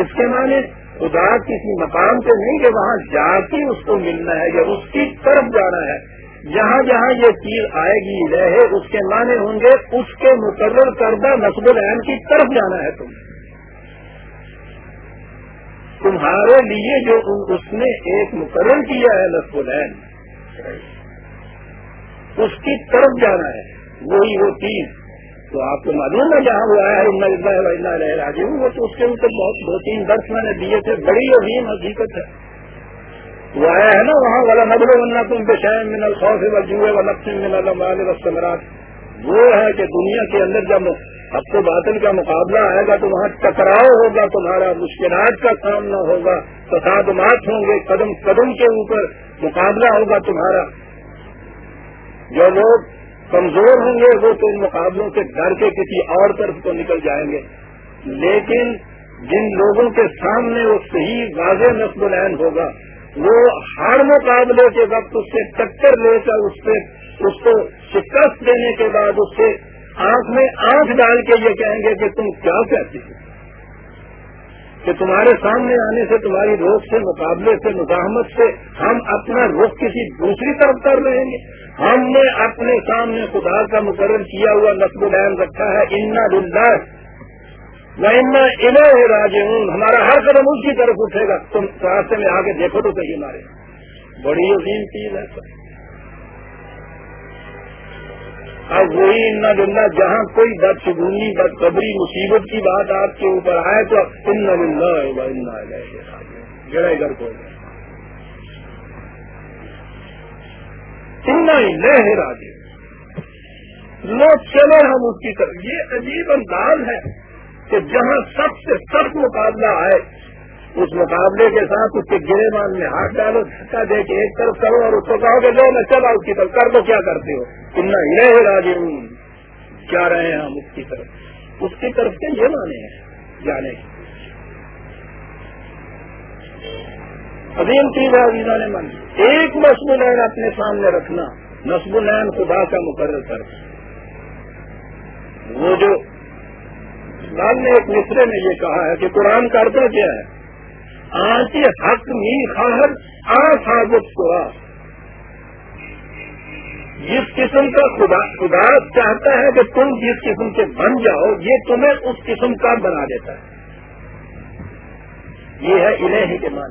اس کے معنی خدا کسی مقام سے نہیں کہ وہاں جا کے اس کو ملنا ہے یا اس کی طرف جانا ہے۔ جہاں جہاں یہ چیز آئے گی رہے اس کے معنی ہوں گے، اس کے مقرر کردہ نصب العین کی طرف جانا ہے تم۔ تمہارے لیے جو اس نے ایک مقرر کیا ہے نصب العین، اس کی طرف جانا ہے۔ وہی وہ چیز۔ تو آپ کو معلوم ہے جہاں وہ آیا ہے رہ راجی وہ تو اس کے اوپر بہت دو تین درس میں نے دیے تھے، بڑی عظیم حقیقت ہے۔ وہ آیا ہے نا وہاں والا نبل بننا تم پہ شہر من الخوف وجوہ و من المال وسمرات وہ ہے کہ دنیا کے اندر جب اب تو باطل کا مقابلہ آئے گا تو وہاں ٹکراؤ ہوگا، تمہارا مشکلات کا سامنا ہوگا، تصادمات ہوں گے، قدم قدم کے اوپر مقابلہ ہوگا تمہارا۔ جو لوگ کمزور ہوں گے، وہ تو ان مقابلوں سے ڈر کے کسی اور طرف کو نکل جائیں گے۔ لیکن جن لوگوں کے سامنے وہ صحیح واضح نصب العین ہوگا وہ ہر مقابلے کے وقت اس سے ٹکر لے کر اس سے اس کو شکست دینے کے بعد اس سے آنکھ میں آنکھ ڈال کے یہ کہیں گے کہ تم کیا کہتے ہو؟ کہ تمہارے سامنے آنے سے تمہاری روک سے، مقابلے سے، مزاحمت سے ہم اپنا رخ کسی دوسری طرف کر رہے ہیں۔ ہم نے اپنے سامنے خدا کا مقرر کیا ہوا نقب العین رکھا ہے۔ انا دلہ میں انہیں راج ہوں ہمارا ہر قدم اس کی طرف اٹھے گا۔ تم راستے میں آگے دیکھو تو صحیح ہمارے۔ بڑی عظیم چیز ہے۔ اب وہی ان دلہ جہاں کوئی بد شگونی بد قبری مصیبت کی بات آپ کے اوپر آئے تو ان دلہ جڑے گھر کو۔ راجے لوگ چلے ہم اس کی طرف۔ یہ عجیب انداز ہے۔ کہ جہاں سب سے سخت مقابلہ آئے، اس مقابلے کے ساتھ اس کے گرے مان میں ہاتھ ڈالو، دھکا دے کے ایک طرف کرو اور اس کو کہو کہ لو میں چلا اس کی طرف کر دو، کیا کرتے ہو؟ اتنا یہ راجی ہوں کیا رہے ہیں ہم اس کی طرف۔ اس کی طرف کے یہ مانے ہیں، جانے۔ عظیم چیز ہے عزیزہ نے من ایک نصب العین اپنے سامنے رکھنا نصب العین خدا کا مقرر کر وہ جو لال نے ایک مصرے میں یہ کہا ہے کہ قرآن کرتا کیا ہے؟ آج حق می خواہر آ ثابت جس قسم کا خدا خدا چاہتا ہے کہ تم جس قسم سے بن جاؤ، یہ تمہیں اس قسم کا بنا دیتا ہے۔ یہ ہے انہیں ہی کے مان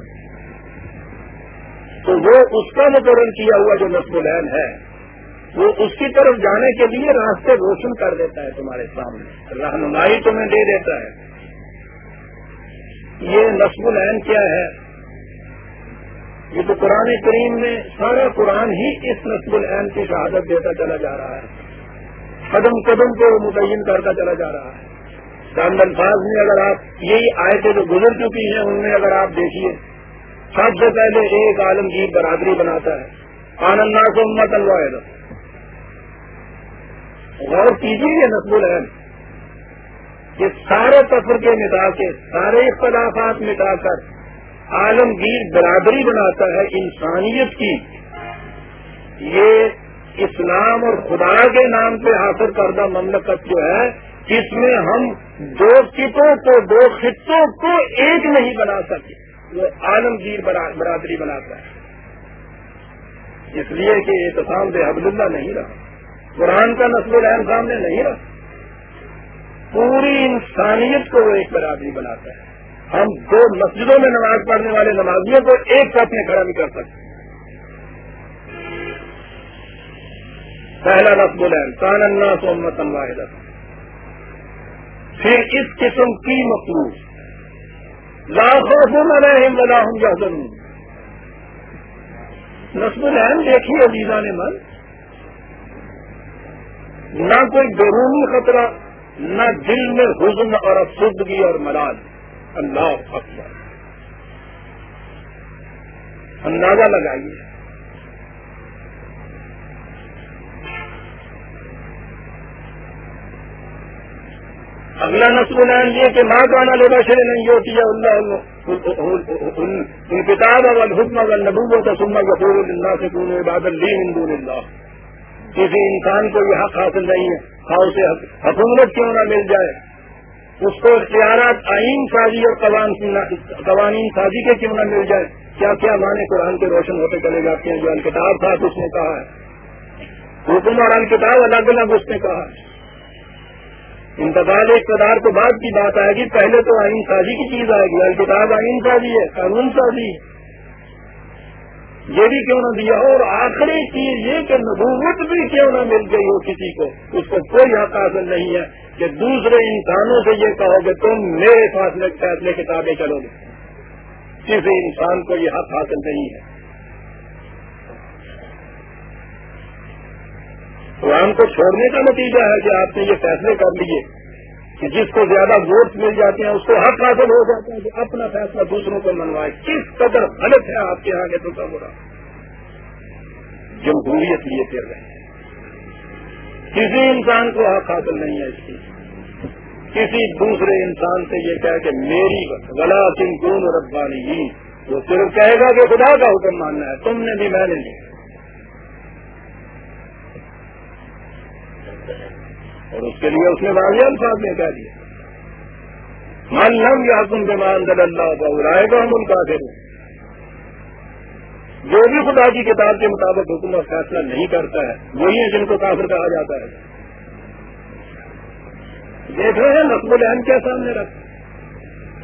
تو وہ اس کا مقرر کیا ہوا جو نصب العین ہے۔ وہ اس کی طرف جانے کے لیے راستے روشن کر دیتا ہے تمہارے سامنے۔ رہنمائی تمہیں دے دیتا ہے۔ یہ نصب العین کیا ہے؟ یہ تو قرآن کریم میں سارا قرآن ہی اس نصب العین کی شہادت دیتا چلا جا رہا ہے۔ قدم قدم کو متعین کرتا چلا جا رہا ہے۔ چاند الفاظ میں اگر آپ یہی آئے جو گزر چکی ہیں، ان میں اگر آپ دیکھیے، سب سے پہلے ایک عالمگیر برادری بناتا ہے۔ آنند کو امت الواحد غور کیجیے یہ نصب العین یہ سارے تفر کے مٹا کے، سارے اختلافات مٹا کر عالمگیر برادری بناتا ہے انسانیت کی۔ یہ اسلام اور خدا کے نام پہ حاصل کردہ مملکت جو ہے، اس میں ہم دو کتوں کو، دو خطوں کو ایک نہیں بنا سکے وہ عالمگیر برادری بناتا ہے۔ اس لیے کہ احتسام بے حبد اللہ نہیں رہا۔ قرآن کا نسل العین سامنے نہیں رہا پوری انسانیت کو وہ ایک برادری بناتا ہے۔ ہم دو مسجدوں میں نماز پڑھنے والے نمازیوں کو ایک ساتھ میں کھڑا نہیں کر سکتے۔ پہلا نسب العین، کان اللہ سو واحد پھر اس قسم کی مخلوق لاکھوں سے میں رہے ہوں نسب العین دیکھیے عزیزہ نے من نہ کوئی بیرونی خطرہ، نہ دل میں حزن اور افسردگی اور ملال۔ اللہ اکبر۔ اندازہ لگائیے۔ اگلا نسل یہ کہ ماں گانا لے بشرے نہیں ہوتی ہے اللہ ان کتاب اگر حکم اگر نبوبوں کا سننا غفور اللہ سے پورے بادل لی ہندو اللہ۔ کسی انسان کو یہ حق حاصل نہیں ہے ہاں اسے حکومت کیوں نہ مل جائے؟ اس کو اختیارات آئین سازی اور قوانین سازی کے کیوں نہ مل جائے؟ کیا کیا مانے قرآن کے روشن ہوتے چلے جاتے ہیں جو الکتاب تھا، اس نے کہا ہے۔ حکم اور الکتاب الگ الگ اس نے کہا ہے۔ انتقال اقتدار تو بعد کی بات آئے گی، پہلے تو آئین سازی کی چیز آئے گی۔ الکتاب آئین سازی ہے، قانون سازی ہے۔ یہ بھی کیوں نہ دیا اور آخری چیز یہ کہ نبوت بھی کیوں نہ مل گئی ہو کسی کو؟ اس کو کوئی حق حاصل نہیں ہے کہ دوسرے انسانوں سے یہ کہو کہ تم میرے فاصلے فیصلے کتابیں چلو گے۔ کسی انسان کو یہ حق حاصل نہیں ہے۔ قرآن کو چھوڑنے کا نتیجہ ہے کہ آپ نے یہ فیصلے کر لیے۔ کہ جس کو زیادہ ووٹ مل جاتے ہیں، اس کو حق حاصل ہو جاتا ہے کہ اپنا فیصلہ دوسروں کو منوائے۔ کس قدر غلط ہے آپ کے یہاں کے تو برا جمہوریت لیے پھر رہے کسی انسان کو حق حاصل نہیں ہے اس کی۔ کسی دوسرے انسان سے یہ کہہ کہ میری غلا سن ربانی وہ صرف کہے گا کہ خدا کا حکم ماننا ہے، تم نے بھی میں نے نہیں اور اس کے لیے اس نے واضح الفاظ میں کہہ دیا۔ مان لم یا تم کے مان دل اللہ رائے گا ہم ان کا جو بھی خدا کی کتاب کے مطابق حکم اور فیصلہ نہیں کرتا ہے، وہی ہے جن کو کافر کہا جاتا ہے۔ دیکھ رہے ہیں نسب العین کیا سامنے رکھ۔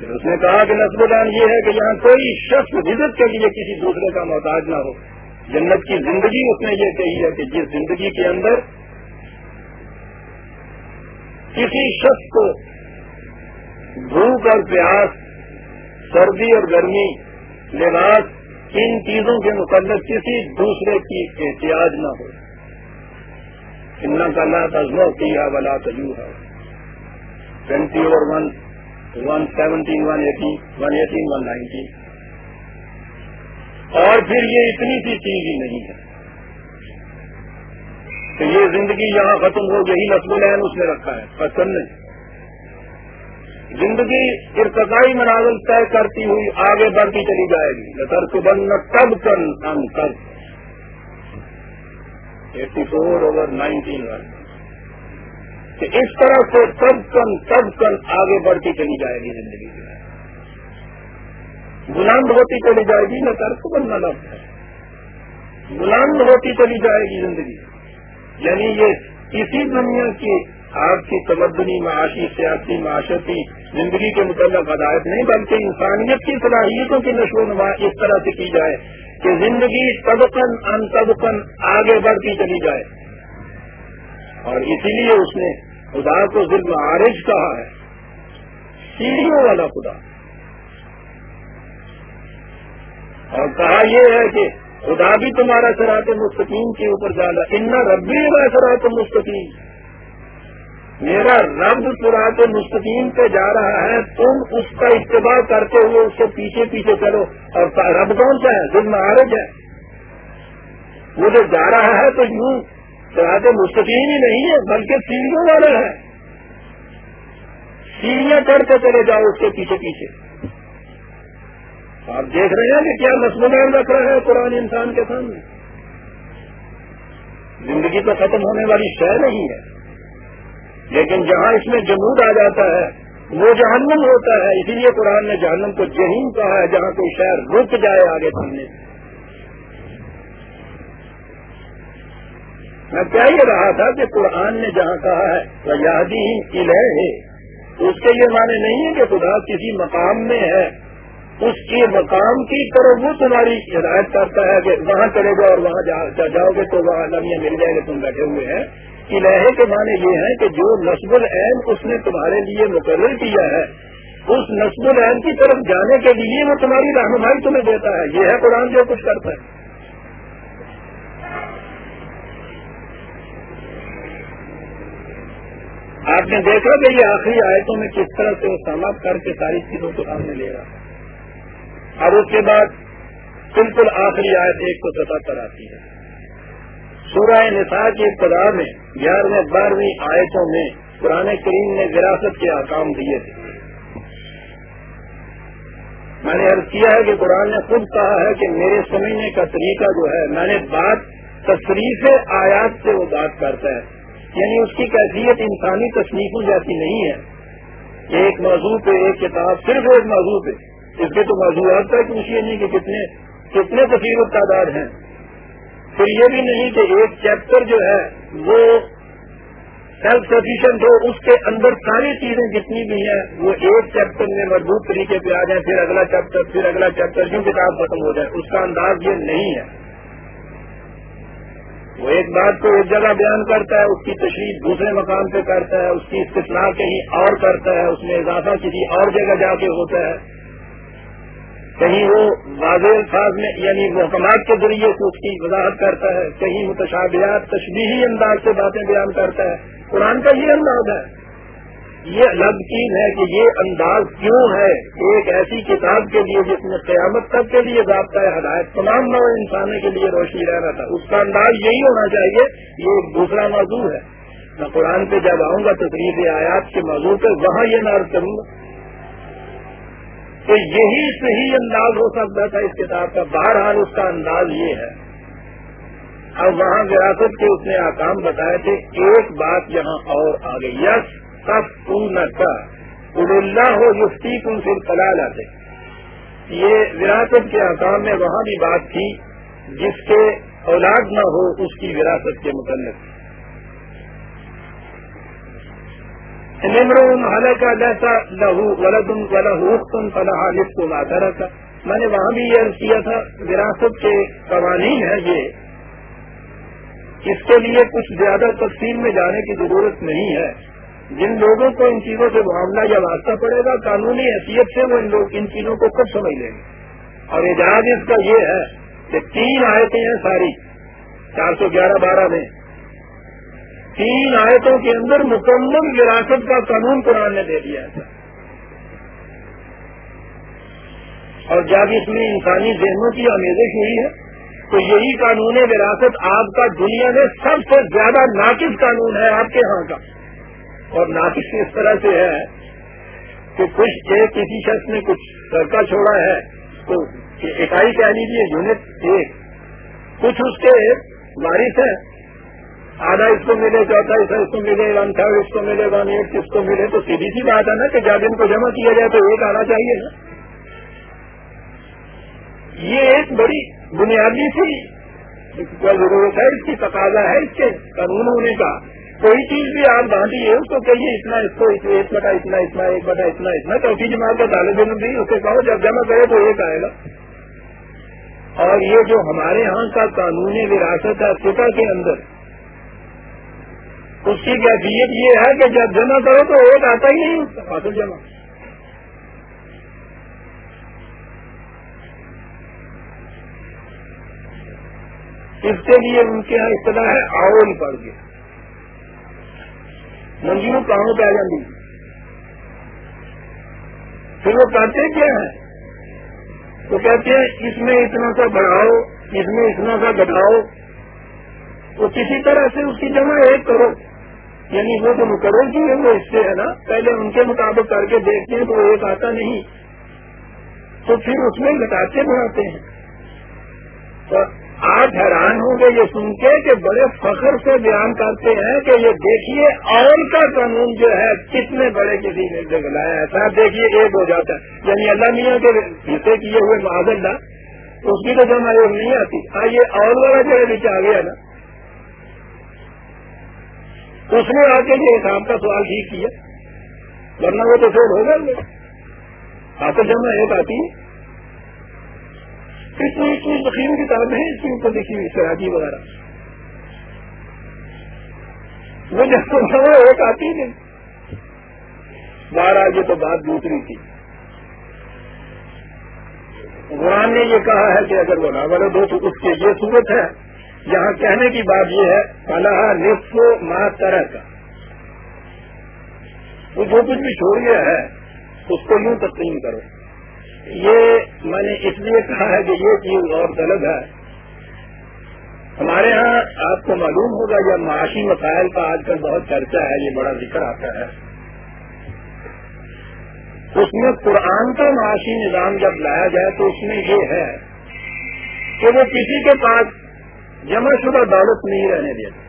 اس نے کہا کہ نسب العین یہ ہے کہ یہاں کوئی شخص وزٹ کے لیے کسی دوسرے کا محتاج نہ ہو۔ جنت کی زندگی اس نے یہ کہی ہے کہ جس زندگی کے اندر کسی شخص کو بھوک اور پیاس، سردی اور گرمی، لباس، ان چیزوں کے مقدس کسی دوسرے کی احتیاط نہ ہو۔ ان کا لا تجمہ کیا بلا تجو ہے twenty over one one seventeen one eighteen one eighteen one nineteen اور پھر یہ اتنی سی چیز ہی نہیں ہے۔ کہ یہ زندگی یہاں ختم ہو یہی نسل العین اس نے رکھا ہے، پسند نہیں۔ زندگی ارتقائی مناظر طے کرتی ہوئی آگے بڑھتی چلی جائے گی۔ سر کو بننا تب کن ان تب eighty four over nineteen one کہ اس طرح سے تب کن تب کن آگے بڑھتی چلی جائے گی زندگی کی۔ بلند ہوتی چلی جائے گی نہ ترک بننا لفظ ہے بلند ہوتی چلی جائے گی زندگی۔ یعنی یہ اسی دنیا کی آپ کی تمدنی معاشی، سیاسی معاشرتی زندگی کے متعلق ہدایت نہیں، بلکہ انسانیت کی صلاحیتوں کی نشو و نما اس طرح سے کی جائے کہ زندگی تبکن ان تبکن آگے بڑھتی چلی جائے۔ اور اسی لیے اس نے خدا کو ظلم عارج کہا ہے۔ سیڑھیوں والا خدا۔ اور کہا یہ ہے کہ خدا بھی تمہارا سرات مستقیم کے اوپر جانا ان ربی ہے سرات مستقیم۔ میرا رب سرات مستقیم پہ جا رہا ہے۔ تم اس کا اتباع کرتے ہوئے اس کے پیچھے پیچھے چلو۔ اور رب کون سا ہے؟ ظلم عارج ہے۔ وہ جو جا رہا ہے تو یوں سرات مستقیم ہی نہیں ہے، بلکہ سیڑھیوں والا ہے سیڑھیاں چڑھتے چلے جاؤ اس کے پیچھے پیچھے۔ آپ دیکھ رہے ہیں کہ کیا مسمین رکھ رہا ہے قرآن انسان کے سامنے؟ زندگی تو ختم ہونے والی شہ نہیں ہے، لیکن جہاں اس میں جمود آ جاتا ہے، وہ جہنم ہوتا ہے، اسی لیے قرآن نے جہنم کو جہین کہا ہے، جہاں کوئی شہر رک جائے آگے بڑھنے میں کیا یہ رہا تھا کہ قرآن نے جہاں کہا ہے یادی قلعہ ہے اس کے یہ معنی نہیں ہے کہ خدا کسی مقام میں ہے اس کے مقام کی طرف وہ تمہاری ہدایت کرتا ہے کہ وہاں چلے جاؤ اور وہاں جاؤ گے تو وہاں لمیاں مل جائے گے، تم بیٹھے ہوئے ہیں۔ الہے کے معنی یہ ہے کہ جو نصب العین اس نے تمہارے لیے مقرر کیا ہے، اس نصب العین کی طرف جانے کے لیے وہ تمہاری رہنمائی تمہیں دیتا ہے۔ یہ ہے قرآن جو کچھ کرتا ہے۔ آپ نے دیکھا کہ یہ آخری آیتوں میں کس طرح سے وہ سماپت کر کے ساری چیزوں کو سامنے لے رہا ہے۔ اب اس کے بعد بالکل آخری آیت ایک سو ستہتر آتی ہے۔ سورہ نساء کی ابتدا میں گیارہویں بارہویں آیتوں میں قرآن کریم نے وراثت کے احکام دیے تھے۔ میں نے عرض کیا ہے کہ قرآن نے خود کہا ہے کہ میرے سمجھنے کا طریقہ جو ہے، میں نے بات تصریف آیات سے وہ بات کرتا ہے۔ یعنی اس کی کیفیت انسانی تصنیفوں جیسی نہیں ہے۔ ایک موضوع پہ ایک کتاب صرف ایک موضوع پہ اس کے تو موضوعات کا پوچھیے نہیں کہ کتنے کتنے کثیر تعداد ہیں۔ پھر یہ بھی نہیں کہ ایک چیپٹر جو ہے وہ سیلف سفیشینٹ ہو، اس کے اندر ساری چیزیں جتنی بھی ہیں، وہ ایک چیپٹر میں مضبوط طریقے پہ آ جائیں، پھر اگلا چیپٹر پھر اگلا چیپٹر کیوں کتاب ختم ہو جائے، اس کا انداز یہ نہیں ہے۔ وہ ایک بات کو ایک جگہ بیان کرتا ہے، اس کی تشریح دوسرے مقام پہ کرتا ہے، اس کی استثناء کہیں اور کرتا ہے، اس میں اضافہ کسی اور جگہ جا کے ہوتا ہے۔ کہیں وہ واضح الفاظ میں یعنی محکمات کے ذریعے سے اس کی وضاحت کرتا ہے، کہیں متشابہات تشبیہی انداز سے باتیں بیان کرتا ہے۔ قرآن کا یہ انداز ہے۔ یہ الگ چیز ہے کہ یہ انداز کیوں ہے؟ ایک ایسی کتاب کے لیے جس میں قیامت تک کے لیے ضابطہ ہدایت تمام نو انسانوں کے لیے روشنی رہنا تھا۔ اس کا انداز یہی ہونا چاہیے، یہ ایک دوسرا موضوع ہے۔ میں قرآن پہ جب آؤں گا تقریب آیات کے موضوع پہ، وہاں یہ نار کروں گا تو یہی صحیح انداز ہو سکتا تھا اس کتاب کا۔ بہرحال اس کا انداز یہ ہے۔ اب وہاں وراثت کے اس نے آکام بتائے تھے، ایک بات یہاں اور آ گئی یس سب اللہ ہو یفتی کن سے پلا لاتے یہ وراثت کے آکام میں وہاں بھی بات تھی جس کے اولاد نہ ہو اس کی وراثت کے متعلق۔ کا جیسا لہو ولدن ولہن فلاح کو ماتا رکھا میں نے وہاں بھی یہ کیا تھا وراثت کے قوانین ہے یہ۔ اس کے لیے کچھ زیادہ تفصیل میں جانے کی ضرورت نہیں ہے۔ جن لوگوں کو ان چیزوں سے معاملہ یا واسطہ پڑے گا، قانونی حیثیت سے وہ ان لوگ ان چیزوں کو خود سمجھ لیں گے؟ اور اعجاز اس کا یہ ہے کہ تین آیتیں ہیں ساری۔ چار سو گیارہ، بارہ میں۔ تین آیتوں کے اندر مکمل وراثت کا قانون قرآن نے دے دیا ہے۔ اور جب اس میں انسانی ذہنوں کی آمیزش ہوئی ہے، تو یہی قانون وراثت آپ کا دنیا میں سب سے زیادہ ناقص قانون ہے آپ کے ہاں کا۔ اور ناقص اس طرح سے ہے کہ کچھ ایک کسی شخص نے کچھ سرکا چھوڑا ہے، تو اکائی کہہ لیجیے یونٹ ایک۔ کچھ اس کے وارث ہیں آدھا اس کو ملے، چوتھا حصہ اس کو ملے ون تھرڈ اس کو ملے ون ایٹ اس کو ملے، تو سیدھی سی بات ہے نا کہ جب ان کو جمع کیا جائے تو ایک آنا چاہیے نا۔ یہ ایک بڑی بنیادی سی ضرورت ہے، اس کی تقاضا ہے، اس کے قانون ہونے کا۔ کوئی چیز بھی آپ بانٹیے اس کو کہیے، اتنا اس کو ایک بٹا، اتنا اتنا، ایک بٹا، اتنا اتنا۔ چوتھی جماعت کا طالب علم بھی اسے کہو، جب جمع کرے تو ایک آئے گا۔ اور یہ جو ہمارے ہاں کا قانونی وراثت ہے فکا کے اندر اس کی کیفیت یہ ہے کہ جب جمع کرو تو ایک آتا ہی نہیں فاصل جمع. اس کے لیے ان کے یہاں اطلاع ہے آؤل پڑ گیا منجو کہاں پہ آ جاتی پھر وہ کہتے کیا ہے تو کہتے ہیں اس میں اتنا سا بڑھاؤ اس میں اتنا سا گھٹاؤ تو کسی طرح سے اس کی جمع ایک کرو یعنی وہ جو مقرر کی ہے وہ اس سے ہے نا، پہلے ان کے مطابق کر کے دیکھتے ہیں تو وہ ایک آتا نہیں۔ تو پھر اس میں گٹاتے بڑھاتے ہیں۔ تو آج حیران ہوں گے یہ سن کے کہ بڑے فخر سے بیان کرتے ہیں کہ یہ دیکھیے اور کا قانون جو ہے، کتنے بڑے کسی نے جگہ لایا ہے۔ صاحب دیکھیے، ایک ہو جاتا ہے۔ یعنی اللہ میاں کے حصے کیے ہوئے معذلہ اس کی تو جمع نہیں آتی۔ ہاں یہ اور والا جو ہے، نیچے آ گیا نا۔ اس نے آ کے یہ حساب کا سوال ٹھیک کیا۔ ورنہ وہ تو فیل ہوگا آپ جمع ایک آتی ہے اتنی اتنی یقین کتاب ہے، اس کے اوپر دیکھی ہوئی سراجی وغیرہ۔ وہ جب تو ایک آتی نہیں۔ بارہ یہ تو بات دوسری تھی۔ قرآن نے یہ کہا ہے کہ اگر وہ ناول دو تو اس کی یہ صورت ہے۔ یہاں کہنے کی بات یہ ہے فلاح نصف ماں طرح کا وہ جو کچھ بھی چھوڑ گیا ہے، اس کو یوں تسلیم کرو۔ یہ میں نے اس لیے کہا ہے کہ یہ چیز اور غلط ہے۔ ہمارے ہاں آپ کو معلوم ہوگا یا معاشی مسائل کا آج کل بہت چرچا ہے، یہ بڑا ذکر آتا ہے۔ اس میں قرآن کا معاشی نظام جب لایا جائے تو اس میں یہ ہے کہ وہ کسی کے پاس جمع شدہ دولت نہیں رہنے دیتا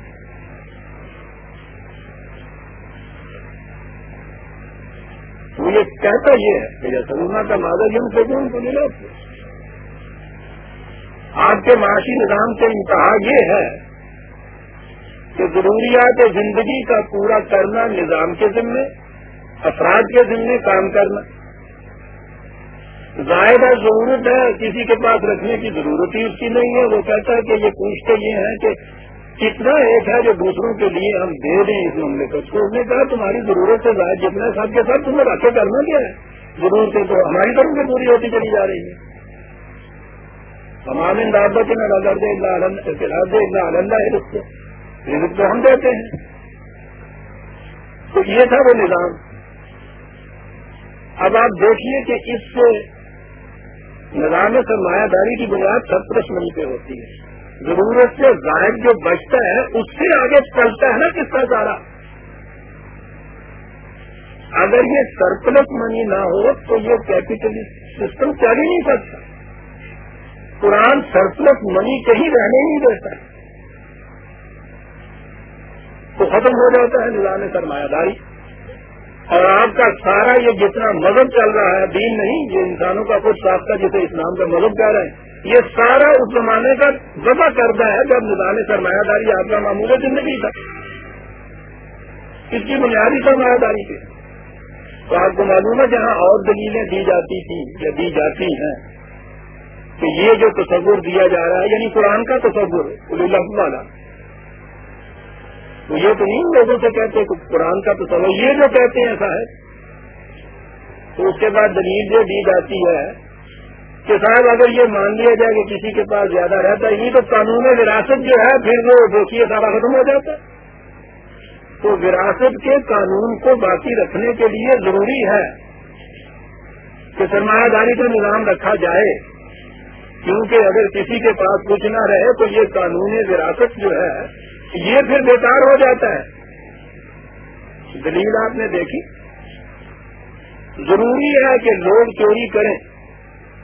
وہ یہ کہتا یہ ہے کہ جیسا کا مادہ جم سے ان کو ملا آپ کے معاشی نظام سے انتہا یہ ہے کہ ضروریات زندگی کا پورا کرنا نظام کے ذمے، افراد کے ذمے، کام کرنا۔ زائدہ ضرورت ہے، کسی کے پاس رکھنے کی ضرورت ہی اس کی نہیں ہے۔ وہ کہتا ہے کہ یہ پوچھتے یہ ہے کہ کتنا ایک ہے جو دوسروں کے لیے ہم دے دیں اس معاملے کو۔ اس نے کہا، تمہاری ضرورت سے زائد جتنا سب کے ساتھ تمہیں رکھے کرنا کیا ہے؟ ضرورتیں تو ہماری طرف سے پوری ہوتی چلی جا رہی ہے۔ ہمارے دعوت میں نظر دے، اللہ ہے رزق تو ہم دیتے ہیں۔ تو یہ تھا وہ نظام۔ اب آپ دیکھیے کہ اس سے نظام سرمایہ داری کی بنیاد سرپرس منی پہ ہوتی ہے۔ ضرورت سے زائد جو بچتا ہے، اس سے آگے چلتا ہے نا، کس کا سارا اگر یہ سرپلس منی نہ ہو، تو یہ کیپیٹلسٹ سسٹم چل ہی نہیں سکتا۔ قرآن سرپلس منی کہیں رہنے نہیں دیتا۔ تو ختم ہو جاتا ہے نظام سرمایہ داری اور آپ کا سارا یہ جتنا مذہب چل رہا ہے، دین نہیں، یہ انسانوں کا خود ساختہ جسے اسلام کا مذہب کہہ رہے ہیں۔ یہ سارا اس زمانے کا وضع کرتا ہے جب نظام سرمایہ داری آپ کا معمول زندگی تھا۔ اس کی بنیادی سرمایہ داری پہ تو آپ کو معلوم ہے جہاں اور دلیلیں دی جاتی تھی یا دی جاتی ہیں، کہ یہ جو تصور دیا جا رہا ہے یعنی قرآن کا تصور والا تو یہ تو نہیں لوگوں سے کہتے کہ قرآن کا تو چلو یہ جو کہتے ہیں ایسا ہے۔ تو اس کے بعد دلیل جو دی جاتی ہے کہ صاحب اگر یہ مان لیا جائے کہ کسی کے پاس زیادہ رہتا ہے، یہ تو قانون وراثت جو ہے، پھر وہ دیکھیے سارا ختم ہو جاتا ہے۔ تو وراثت کے قانون کو باقی رکھنے کے لیے ضروری ہے کہ سرمایہ داری کا نظام رکھا جائے۔ کیونکہ اگر کسی کے پاس کچھ نہ رہے تو یہ قانون وراثت جو ہے یہ پھر بیکار ہو جاتا ہے۔ دلیل آپ نے دیکھی؟ ضروری ہے کہ لوگ چوری کریں۔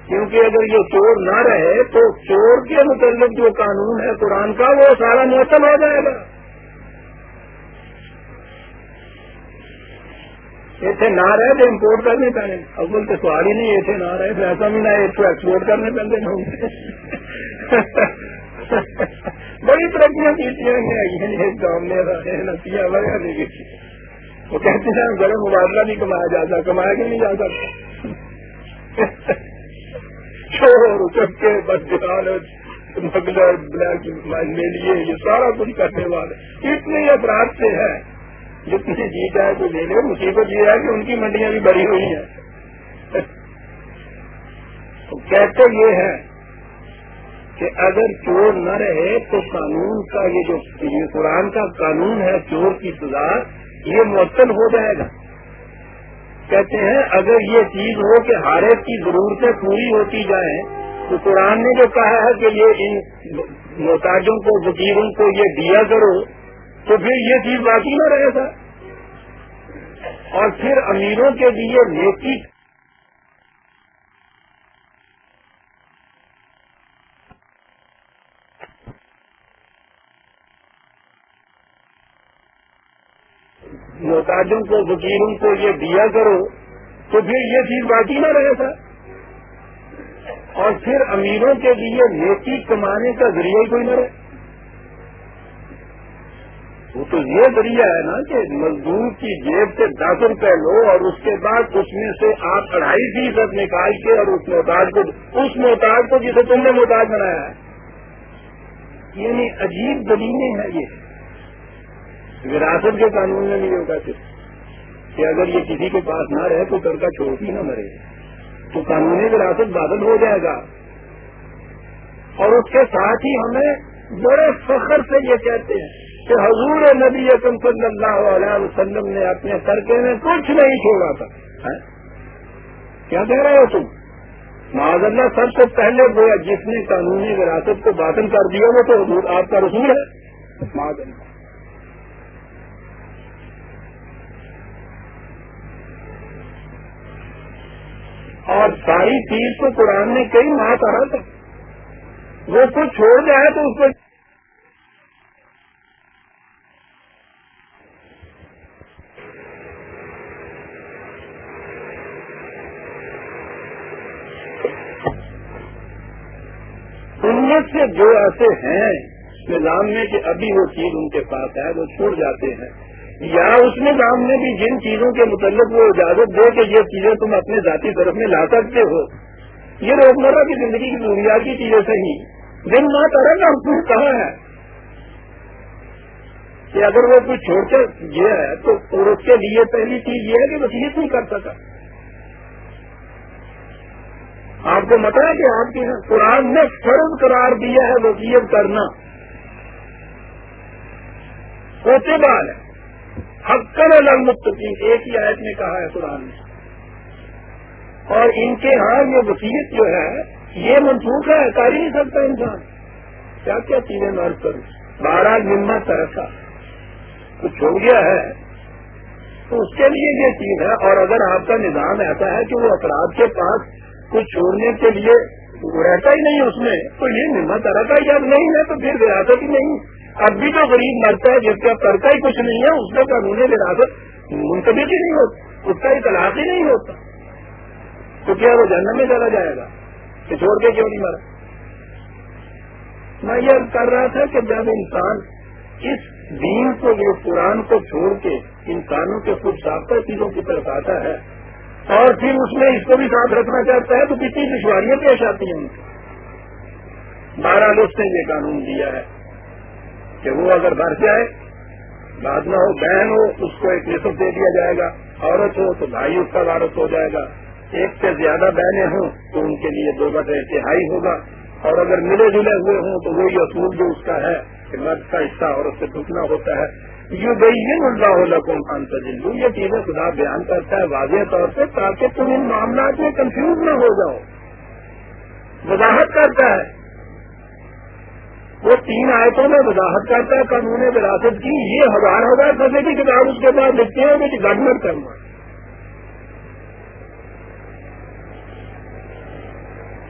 کیونکہ اگر یہ چور نہ رہے تو چور کے متعلق جو قانون ہے قرآن کا وہ سارا موسم ہو جائے گا۔ ایسے نہ رہے تو امپورٹ کرنے پڑے اول تو سوال ہی نہیں ایسے نہ رہے تو ایسا بھی نہ ایکسپورٹ کرنے پڑتے بڑی ترقیاں کی گاؤں میں نتیاں وغیرہ وہ کہتے ہیں، گرم مبادلہ نہیں کمایا جاتا کمایا کہ نہیں جا سکتا؟ چور، چکے بدال مگلر بلیک لے لیے یہ سارا کچھ کرنے والے۔ اتنے اپرادھ سے ہے۔ جتنی جیت ہے تو لے لے۔ مصیبت یہ ہے کہ ان کی منڈیاں بھی بڑی ہوئی ہیں۔ کہتے یہ ہے کہ اگر چور نہ رہے تو قانون کا یہ جو یہ قرآن کا قانون ہے چور کی سزا، یہ معطل ہو جائے گا۔ کہتے ہیں، اگر یہ چیز ہو کہ ہر ایک کی ضرورتیں پوری ہوتی جائیں، تو قرآن نے جو کہا ہے کہ یہ ان محتاجوں کو وکیلوں کو یہ دیا کرو، تو پھر یہ چیز باقی نہ رہے گا۔ اور پھر امیروں کے لیے نیکی محتاجوں کو وکیلوں کو یہ دیا کرو، تو پھر یہ چیز باقی نہ رہے گا اور پھر امیروں کے لیے نیکی کمانے کا ذریعہ ہی کوئی نہ رہے۔ وہ تو یہ ذریعہ ہے نا کہ مزدور کی جیب سے دس روپے لو اور اس کے بعد اس میں سے آپ اڑھائی فیصد نکال کے اور اس محتاج کو، اس محتاج کو جسے تم نے محتاج بنایا ہے۔ یعنی عجیب دلیلیں ہیں یہ۔ وراثت کے قانون میں نہیں ہوگا صرف کہ اگر یہ کسی کے پاس نہ رہے تو کر کا چھوڑ ہی نہ مرے۔ تو قانونی وراثت بادل ہو جائے گا۔ اور اس کے ساتھ ہی ہمیں بڑے فخر سے یہ کہتے ہیں کہ حضور نبی اکم صلی اللہ علیہ وسلم نے اپنے سرکے میں کچھ نہیں چھوڑا تھا۔ کیا کہہ رہے ہو تم؟ معذ اللہ سب سے پہلے وہ جس نے قانونی وراثت کو باطل کر دیا وہ تو حضور آپ کا رسول ہے۔ معذ اللہ۔ اور ساری چیز کو قرآن نے کئی ماہ کہا تھا وہ کچھ چھوڑ جائے تو اس کو ان سے جو ایسے ہیں، نظام میں کہ ابھی وہ چیز ان کے پاس ہے، وہ چھوڑ جاتے ہیں۔ یا اس نظام میں بھی جن چیزوں کے متعلق وہ اجازت دے کہ یہ چیزیں تم اپنے ذاتی طرف میں لا سکتے ہو۔ یہ روزمرہ کی زندگی کی ضروریات کی چیزیں صحیح دن نہ کرے گا کہاں ہے کہ اگر وہ کچھ چھوڑ کے یہ ہے تو اس کے لیے پہلی چیز یہ ہے کہ وسیعت نہیں کر سکا۔ آپ کو متا ہے کہ آپ کے قرآن نے فرض قرار دیا ہے وسیعت کرنا۔ سوچے بال ہے حقر المتقین ایک ہی آیت نے کہا ہے قرآن نے اور ان کے ہاں یہ وسیعت جو ہے، یہ منسوخ ہے، کر ہی نہیں سکتا انسان۔ کیا کیا چیزیں مرض کروں؟ بارہ نمت ایسا کچھ ہو گیا ہے، تو اس کے لیے یہ چیز ہے۔ اور اگر آپ کا نظام ایسا ہے کہ وہ افراد کے پاس کچھ چھوڑنے کے لیے رہتا ہی نہیں اس میں، تو یہ نمت رہتا ہی جب نہیں ہے، تو پھر وراثت ہی نہیں۔ اب بھی تو غریب مرتا ہے، جس کا کرتا ہی کچھ نہیں ہے، اس کا قانون وراثت منتبک ہی نہیں ہوتا، اس کا اطلاق ہی نہیں ہوتا۔ تو کیا وہ جنم میں چلا جائے گا؟ کہ چھوڑ کے کیوں نہیں مرا؟ میں یہ کر رہا تھا کہ جب انسان اس دین کو، یہ قرآن کو چھوڑ کے انسانوں کے خود ساختہ چیزوں کی طرف آتا ہے، اور پھر اس میں اس کو بھی ساتھ رکھنا چاہتا ہے، تو کتنی دشواریاں پیش آتی ہیں ان کو۔ بارہ لوگ نے یہ قانون دیا ہے۔ کہ وہ اگر بھر جائے، بعد میں ہو بہن ہو، اس کو ایک نصف دے دیا جائے گا۔ عورت ہو تو بھائی اس کا وارث ہو جائے گا۔ ایک سے زیادہ بہنیں ہوں تو ان کے لیے دو بٹے تہائی ہوگا۔ اور اگر ملے جلے ہوئے ہوں تو وہی اصول جو اس کا ہے، کہ مرد کا حصہ عورت سے ٹوٹنا ہوتا ہے۔ یہ بین اللہ لکم خان سجلو یہ چیزیں خدا بیان کرتا ہے واضح طور پہ تاکہ تم ان معاملات میں کنفیوز نہ ہو جاؤ۔ وضاحت کرتا ہے وہ تین آیتوں میں وضاحت کرتا ہے، قانون وراثت کی۔ یہ ہزار ہزار سفے کی کتاب اس کے بعد لکھتے ہیں کہ گڑبڑ کرنا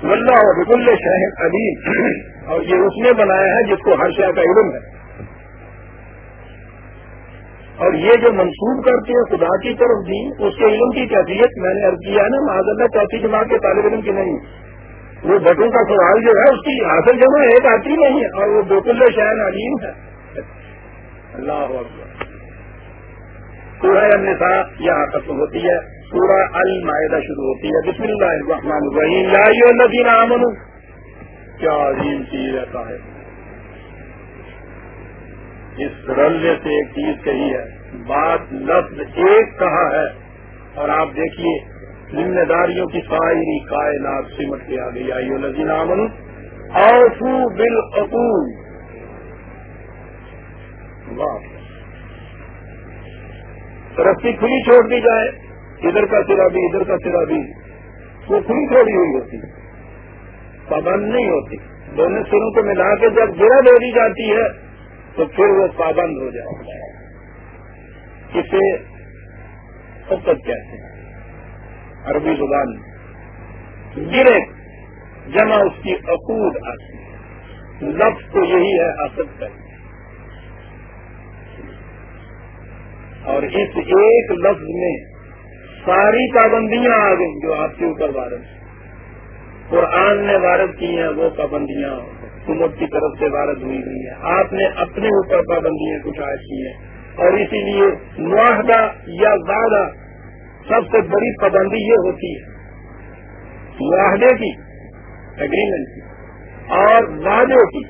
اللہ رب شہر علیم۔ اور یہ اس نے بنایا ہے جس کو ہر شہر کا علم ہے۔ اور یہ جو منسوخ کرتے ہیں خدا کی طرف دی اس کے علم کی کیفیت میں نے عرض کیا ہے نا معذ اللہ چوتھی جماعت کے طالب علم کی نہیں۔ وہ بٹوں کا سوال جو ہے، اس کی حاصل جمع ایک آتی نہیں ہے، اور وہ بالکل شہر علیم ہے۔ اللہ سورہ النساء یہاں ختم ہوتی ہے۔ سورہ المائدہ شروع ہوتی ہے۔ بسم اللہ الرحمن الرحیم۔ لا الذین آمنوا۔ کیا عظیم چیز رہتا ہے اس رلے سے ایک چیز کہی ہے۔ بات لفظ ایک کہا ہے۔ اور آپ دیکھیے ذمہ داریوں کی ساری کائنات سمٹ کے آ گئی آئی نظین امن اوفو بل اقول رسی کھلی چھوڑ دی جائے، ادھر کا سرا بھی، ادھر کا سرا بھی۔ وہ کھلی چھوڑی ہوئی ہوتی، پابند نہیں ہوتی۔ دونوں سروں کو ملا کے جب گرا دے دی جاتی ہے، تو پھر وہ پابند ہو جائے اسے حقت کہتے ہیں۔ عربی زبان میں گرے جمع اس کی عقود آتی ہے۔ لفظ تو یہی ہے حسد کر اور اس ایک لفظ میں ساری پابندیاں آ گئی جو آپ کے اوپر وارد قرآن نے وارد کی ہیں، وہ پابندیاں حکومت کی طرف سے وارد ہوئی ہوئی ہے آپ نے اپنے اوپر پابندیاں کچھ عائد کی ہیں۔ اور اسی لیے معاہدہ یا وعدہ سب سے بڑی پابندی یہ ہوتی ہے معاہدے کی اگریمنٹ کی، اور وعدے کی۔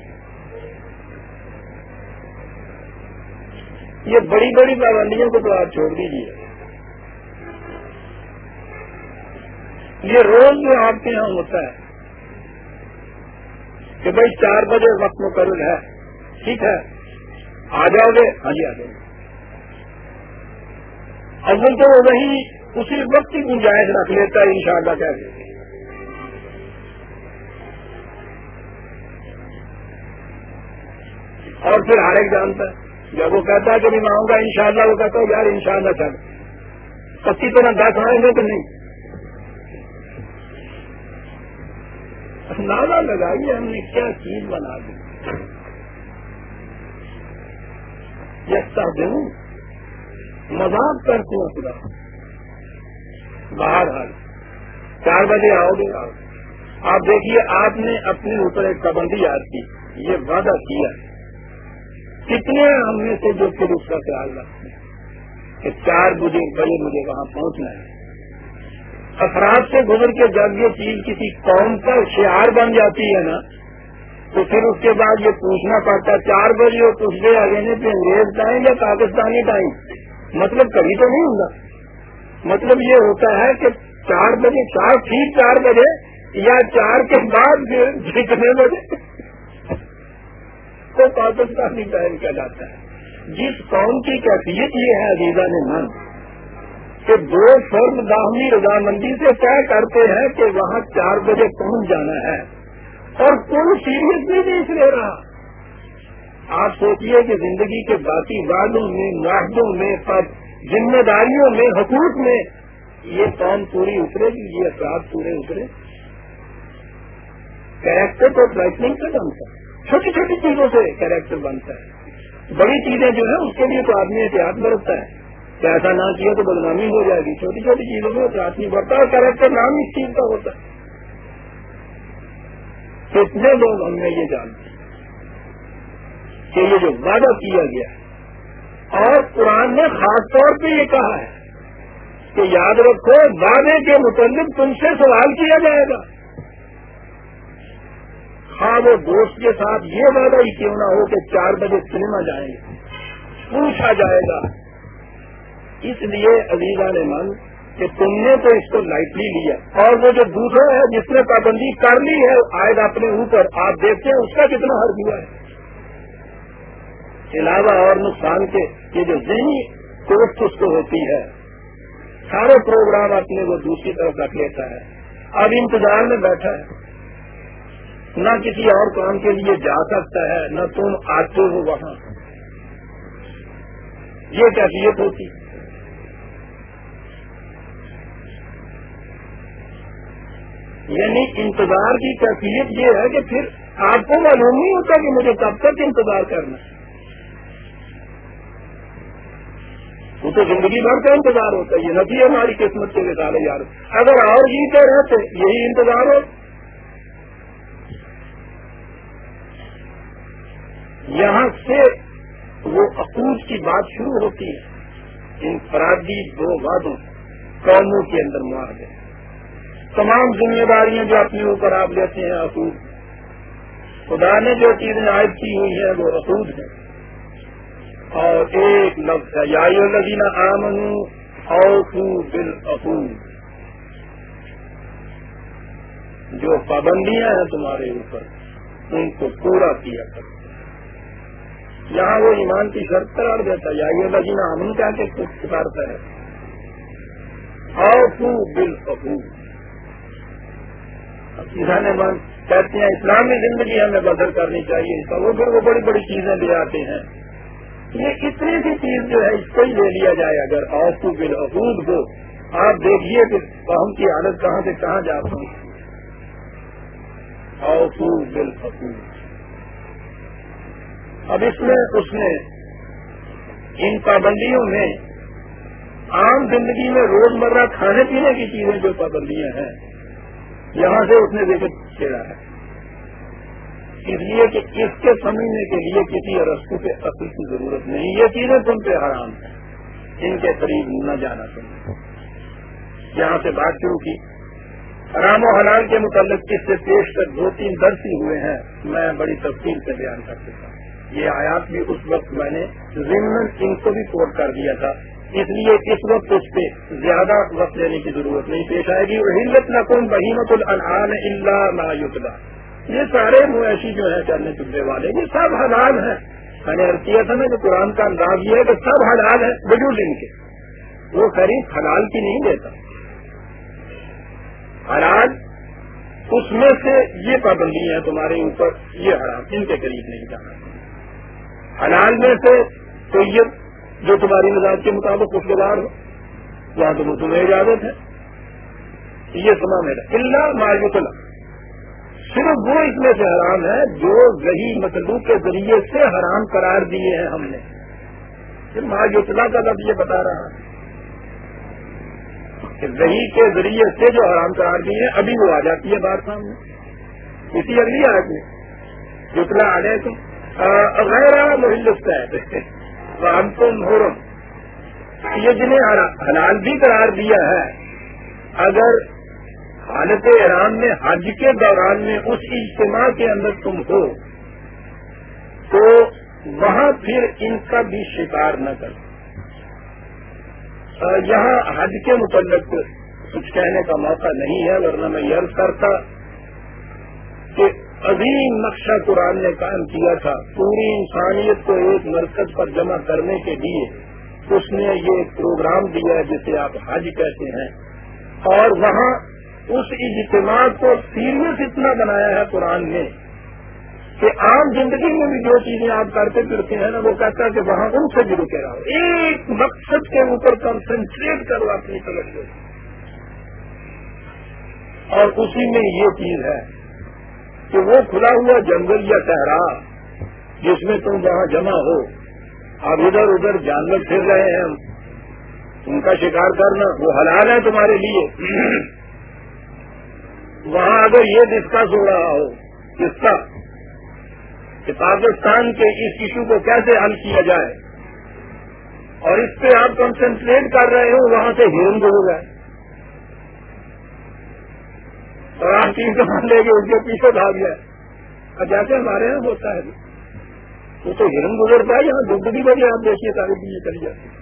یہ بڑی بڑی پابندیوں کو تو آپ چھوڑ دیجیے یہ روز جو آپ کے یہاں ہوتا ہے کہ بھائی چار بجے وقت مقرر ہے، ٹھیک ہے، آ جاؤ گے ہاں جی آ جاؤ گے۔ اصل تو وہی اسی وقت کی گنجائش رکھ لیتا ہے ان شاء اللہ کہ اور پھر ہر ایک جانتا ہے، جب وہ کہتا ہے کہ میں آؤں گا ان شاء اللہ وہ کہتا ہے، یار ان شاء اللہ چل پکی طرح دس آئیں گے کہ نہیں۔ اندازہ لگائیے ہم نے کیا چیز بنا دی۔ یکتا دوں، مذاق کرتے ہیں خدا باہر حال چار بجے آؤ گے۔ آپ دیکھیے، آپ نے اپنے اوپر ایک پابندی یاد کی۔ یہ وعدہ کیا۔ کتنے ہم میں سے جو پھر اس کا خیال رکھتے ہیں کہ چار بجے بجے مجھے وہاں پہنچنا ہے۔ افراد سے گزر کے جب یہ چیز کسی قوم کا شعار بن جاتی ہے نا، تو پھر اس کے بعد یہ پوچھنا پڑتا ہے چار بجے وہ پوچھ گئے اگینے پہ انگریز ٹائم یا پاکستانی ٹائم؟ مطلب کبھی تو نہیں ہوگا مطلب یہ ہوتا ہے کہ چار بجے، چار ٹھیک چار بجے یا چار کے بعد جتنے بجے؟ کو پاکستانی ٹائم کیا جاتا ہے۔ جس قوم کی کیفیت یہ ہے عزیزہ نے من کہ دو فرد باہمی رضامندی سے طے کرتے ہیں کہ وہاں چار بجے پہنچ جانا ہے۔ اور کوئی سیریس نہیں دیکھ لے رہا۔ آپ سوچیے کہ زندگی کے باقی وادوں میں، معاہدوں میں ذمہ داریوں میں، حقوق میں یہ قوم پوری اترے گی، یہ افراد پورے اترے۔ کریکٹر تو فلائٹنگ سے بنتا ہے۔ چھوٹی چھوٹی چیزوں سے کریکٹر بنتا ہے۔ بڑی چیزیں جو ہیں، اس کے لیے تو آدمی احتیاط برتتا ہے۔ کہ ایسا نہ کیا تو بدنامی ہو جائے گی۔ چھوٹی چھوٹی چیزوں میں پراتھمک بڑھتا ہے کریکٹر نام اس چیز کا ہوتا ہے۔ کتنے لوگ ہم نے یہ جانتے کہ یہ جو وعدہ کیا گیا ہے اور قرآن نے خاص طور پہ یہ کہا ہے کہ یاد رکھو، وعدے کے متعلق تم سے سوال کیا جائے گا۔ ہاں وہ دوست کے ساتھ یہ وعدہ ہی کیوں نہ ہو کہ چار بجے سنیما جائیں گے پوچھا جائے گا۔ اس لیے عزیزہ نے من کہ تم نے تو اس کو لائٹلی لیا۔ اور وہ جو دوسرا ہے، جس نے پابندی کر لی ہے آئے اپنے اوپر، آپ دیکھتے ہیں اس کا کتنا حرف ہوا ہے۔ علاوہ اور نقصان کے یہ جو ذہنی کوشت اس کو ہوتی ہے، سارے پروگرام اپنے وہ دوسری طرف رکھ لیتا ہے۔ اب انتظار میں بیٹھا ہے۔ نہ کسی اور کام کے لیے جا سکتا ہے، نہ تم آتے ہو وہاں۔ یہ کیفیت ہوتی۔ یعنی انتظار کی کیفیت یہ ہے کہ پھر آپ کو معلوم نہیں ہوتا کہ مجھے کب تک انتظار کرنا ہے۔ وہ تو زندگی بھر کا انتظار ہوتا ہے، یہ نبی ہماری قسمت کے مثالے یار۔ اگر اور جیتے رہتے، یہی انتظار ہو۔ یہاں سے وہ عقوج کی بات شروع ہوتی ہے۔ ان فرادی دو وادوں قوموں کے اندر مار گئے تمام ذمہ داریاں جو اپنے اوپر آپ لیتے ہیں اصول خدا نے جو چیزیں عائد کی ہوئی ہیں، وہ اصول ہیں۔ اور ایک لفظ ہے، یا لگین آمن اوفو بل جو پابندیاں ہیں تمہارے اوپر، ان کو پورا کیا کرو۔ یہاں وہ ایمان کی شرط قرار دیتا ہے، یا یہ لگینا امن کیا کہ کچھ پکارتا ہے اوفو بل اصول من کہتے ہیں، اسلامی زندگی ہمیں بدل کرنی چاہیے وہ پھر وہ بڑی بڑی چیزیں لے آتے ہیں۔ یہ اتنی سی چیز جو ہے اس کو ہی لے لیا جائے، اگر اوسو بل ابود کو آپ دیکھیے کہ قوم کی حالت کہاں سے کہاں جا پہنچی اوسو بل ابود اب اس میں اس نے ان پابندیوں میں عام زندگی میں روزمرہ کھانے پینے کی چیزیں جو پابندیاں ہیں، یہاں سے اس نے دیکھے چھیڑا ہے۔ اس لیے کہ اس کے سمجھنے کے لیے کسی رستوں کے اصل کی ضرورت نہیں، یہ چیزیں تم پہ حرام ہیں۔ ان کے قریب نہ جانا تم۔ یہاں سے بات شروع کی۔ حرام و حلال کے متعلق اس سے پیش تک دو تین درس ہی ہوئے ہیں۔ میں بڑی تفصیل سے بیان کر سکتا ہوں۔ یہ آیات بھی اس وقت میں نے ضمن ان کو بھی کوٹ کر دیا تھا۔ اس لیے اس وقت اس پہ زیادہ وقت لینے کی ضرورت نہیں پیش آئے گی۔ اور ہندت نقم بہیمت الحان اللہ نا یہ سارے مویشی جو ہیں چلنے چلنے والے، یہ سب حلال ہیں۔ میں نے کیا تھا نا کہ قرآن کا انداز یہ ہے کہ سب حلال ہے بجول ان کے۔ وہ قریب حلال کی نہیں دیتا۔ حلال، اس میں سے یہ پابندی ہے تمہارے اوپر، یہ حرام، ان کے قریب نہیں جانا۔ حلال میں سے تو یہ جو تمہاری مزاج کے مطابق خوشگوار ہو، وہاں تو تمہیں اجازت ہے۔ یہ سنا میرا اللہ مایوتلا صرف وہ اس میں سے حرام ہے جو وہی مطلوب کے ذریعے سے حرام قرار دیے ہیں ہم نے۔ پھر مایوتلا کا لفظ یہ بتا رہا ہے کہ وہی کے ذریعے سے جو حرام قرار دیے ہیں، ابھی وہ آ جاتی ہے بات سامنے۔ اسی اگلی آج میں۔ جتنا آ گئے تم غیر محلت ہے انتم حرم یہ جنہیں حلال بھی قرار دیا ہے، اگر حالت ایران میں، حج کے دوران میں، اس اجتماع کے اندر تم ہو، تو وہاں پھر ان کا بھی شکار نہ کر یہاں حج کے متعلق کچھ کہنے کا موقع نہیں ہے، ورنہ میں یہ کرتا کہ عظیم نقشہ قرآن نے قائم کیا تھا، پوری انسانیت کو ایک مرکز پر جمع کرنے کے لیے اس نے یہ پروگرام دیا جسے آپ حج کہتے ہیں۔ اور وہاں اس اجتماع کو سیریس اتنا بنایا ہے قرآن نے کہ عام زندگی میں بھی جو چیزیں آپ کرتے پھرتے ہیں نا، وہ کہتا ہے کہ وہاں ان سے بھی رکے رہو۔ ایک مقصد کے اوپر کنسنٹریٹ کرو اپنی توجہ۔ اور اسی میں یہ چیز ہے کہ وہ کھلا ہوا جنگل یا صحرا جس میں تم وہاں جمع ہو اب ادھر ادھر جانور پھر رہے ہیں۔ ان کا شکار کرنا، وہ حلال ہے تمہارے لیے۔ وہاں اگر یہ ڈسکس ہو رہا ہو کس کا کہ پاکستان کے اس ایشو کو کیسے حل کیا جائے اور اس پہ آپ کنسنٹریٹ کر رہے ہو، وہاں سے ہیرن ہو گئے۔ اور آپ تین سو لے کے ان کے پیچھے بھاگ جائے جیسے ہمارے یہاں ہوتا ہے۔ وہ تو ہرن گزرتا ہے، یہاں دودھ بھی بڑی آپ دیکھیے ساری چیزیں چلی جاتی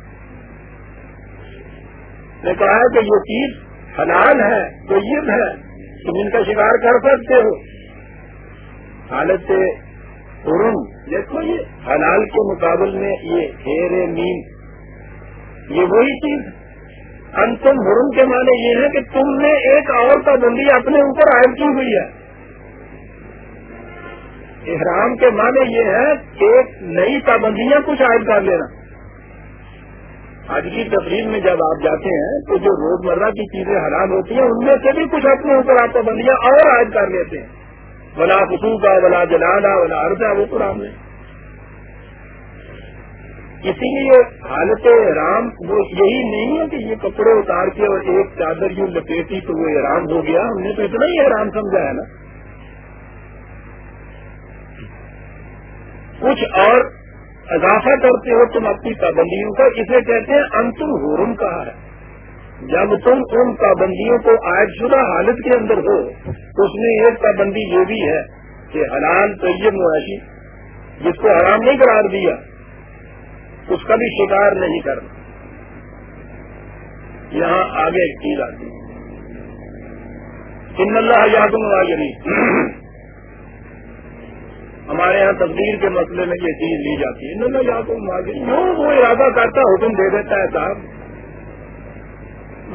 نے کہا کہ یہ چیز حلال ہے تو یہ ہے۔ تم ان کا شکار کر سکتے ہو۔ حالت سے دیکھو یہ حلال کے مقابل میں یہ ہیر مین۔ یہ وہی چیز۔ انتم حرم کے معنی یہ ہے کہ تم نے ایک اور پابندی اپنے اوپر عائد کی ہوئی ہے۔ احرام کے معنی یہ ہے کہ نئی پابندیاں کچھ عائد کر لینا۔ آج کی تقریب میں جب آپ جاتے ہیں تو جو روز مرہ کی چیزیں حرام ہوتی ہیں، ان میں سے بھی کچھ اپنے اوپر آپ پابندیاں اور عائد کر لیتے ہیں۔ بلا خصو کا بلا جلانا بلا اردا وہ قرآن میں اسی لیے حالت رام وہ یہی نہیں ہے کہ یہ کپڑے اتار کے اور ایک چادر یوں لپیٹی تو وہ احرام ہو گیا۔ ہم نے تو اتنا ہی احرام سمجھا ہے نا۔ کچھ اور اضافہ کرتے ہو تم اپنی پابندیوں کا، اسے کہتے ہیں انتم حرم کہا ہے۔ جب تم ان پابندیوں کو عائد شدہ حالت کے اندر ہو، اس میں ایک پابندی یہ بھی ہے کہ حلال، طیب، معاشی، جس کو حرام نہیں قرار دیا، اس کا بھی شکار نہیں کرنا۔ یہاں آگے ایک چیز آتی ان اللہ یادم آگے ہمارے یہاں تقدیر کے مسئلے میں یہ چیز لی جاتی ہے۔ نہ یا تو وہ ارادہ کرتا حکم دے دیتا ہے صاحب۔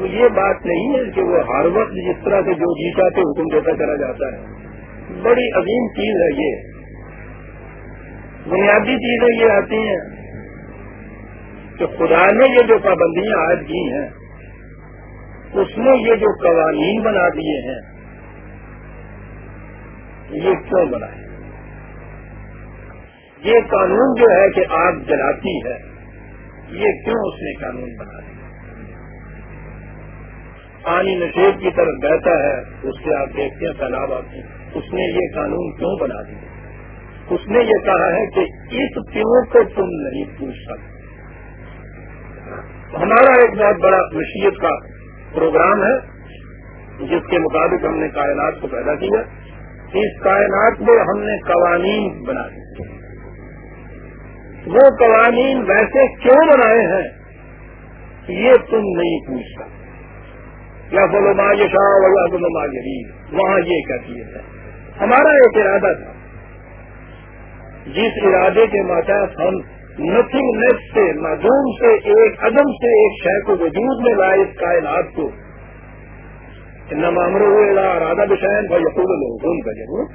یہ بات نہیں ہے کہ وہ ہر وقت جس طرح سے جو جی چاہتے حکم دیتا چلا جاتا ہے۔ بڑی عظیم چیز ہے یہ۔ بنیادی چیزیں یہ آتی ہیں کہ خدا نے یہ جو پابندیاں آج کی ہیں، اس میں یہ جو قوانین بنا دیے ہیں، یہ کیوں بنائے؟ یہ قانون جو ہے کہ آگ جلاتی ہے، یہ کیوں اس نے قانون بنا دیا؟ پانی نشیب کی طرف بہتا ہے، اس سے آپ دیکھتے ہیں سیلاب آتے ہیں اس نے یہ قانون کیوں بنا دیا؟ اس نے یہ کہا ہے کہ اس پیوں کو تم نہیں پوچھ سکتے۔ ہمارا ایک بہت بڑا مشیت کا پروگرام ہے، جس کے مطابق ہم نے کائنات کو پیدا کیا۔ اس کائنات میں ہم نے قوانین بنا دیے۔ وہ قوانین ویسے کیوں بنائے ہیں یہ تم نہیں پوچھتا؟ یا بولو ماں یہ شاہ یا بولو ماں یہ وہاں یہ کہتی ہے۔ ہمارا ایک ارادہ تھا۔ جس ارادے کے ماتحت ہم نتھنگ نیس سے، معدوم سے، ایک عدم سے، ایک شہ کو وجود میں لائے اس کائنات کو۔ نہ ہوئے ارادہ بشائن بھائی یقول لوگوں کا ضرور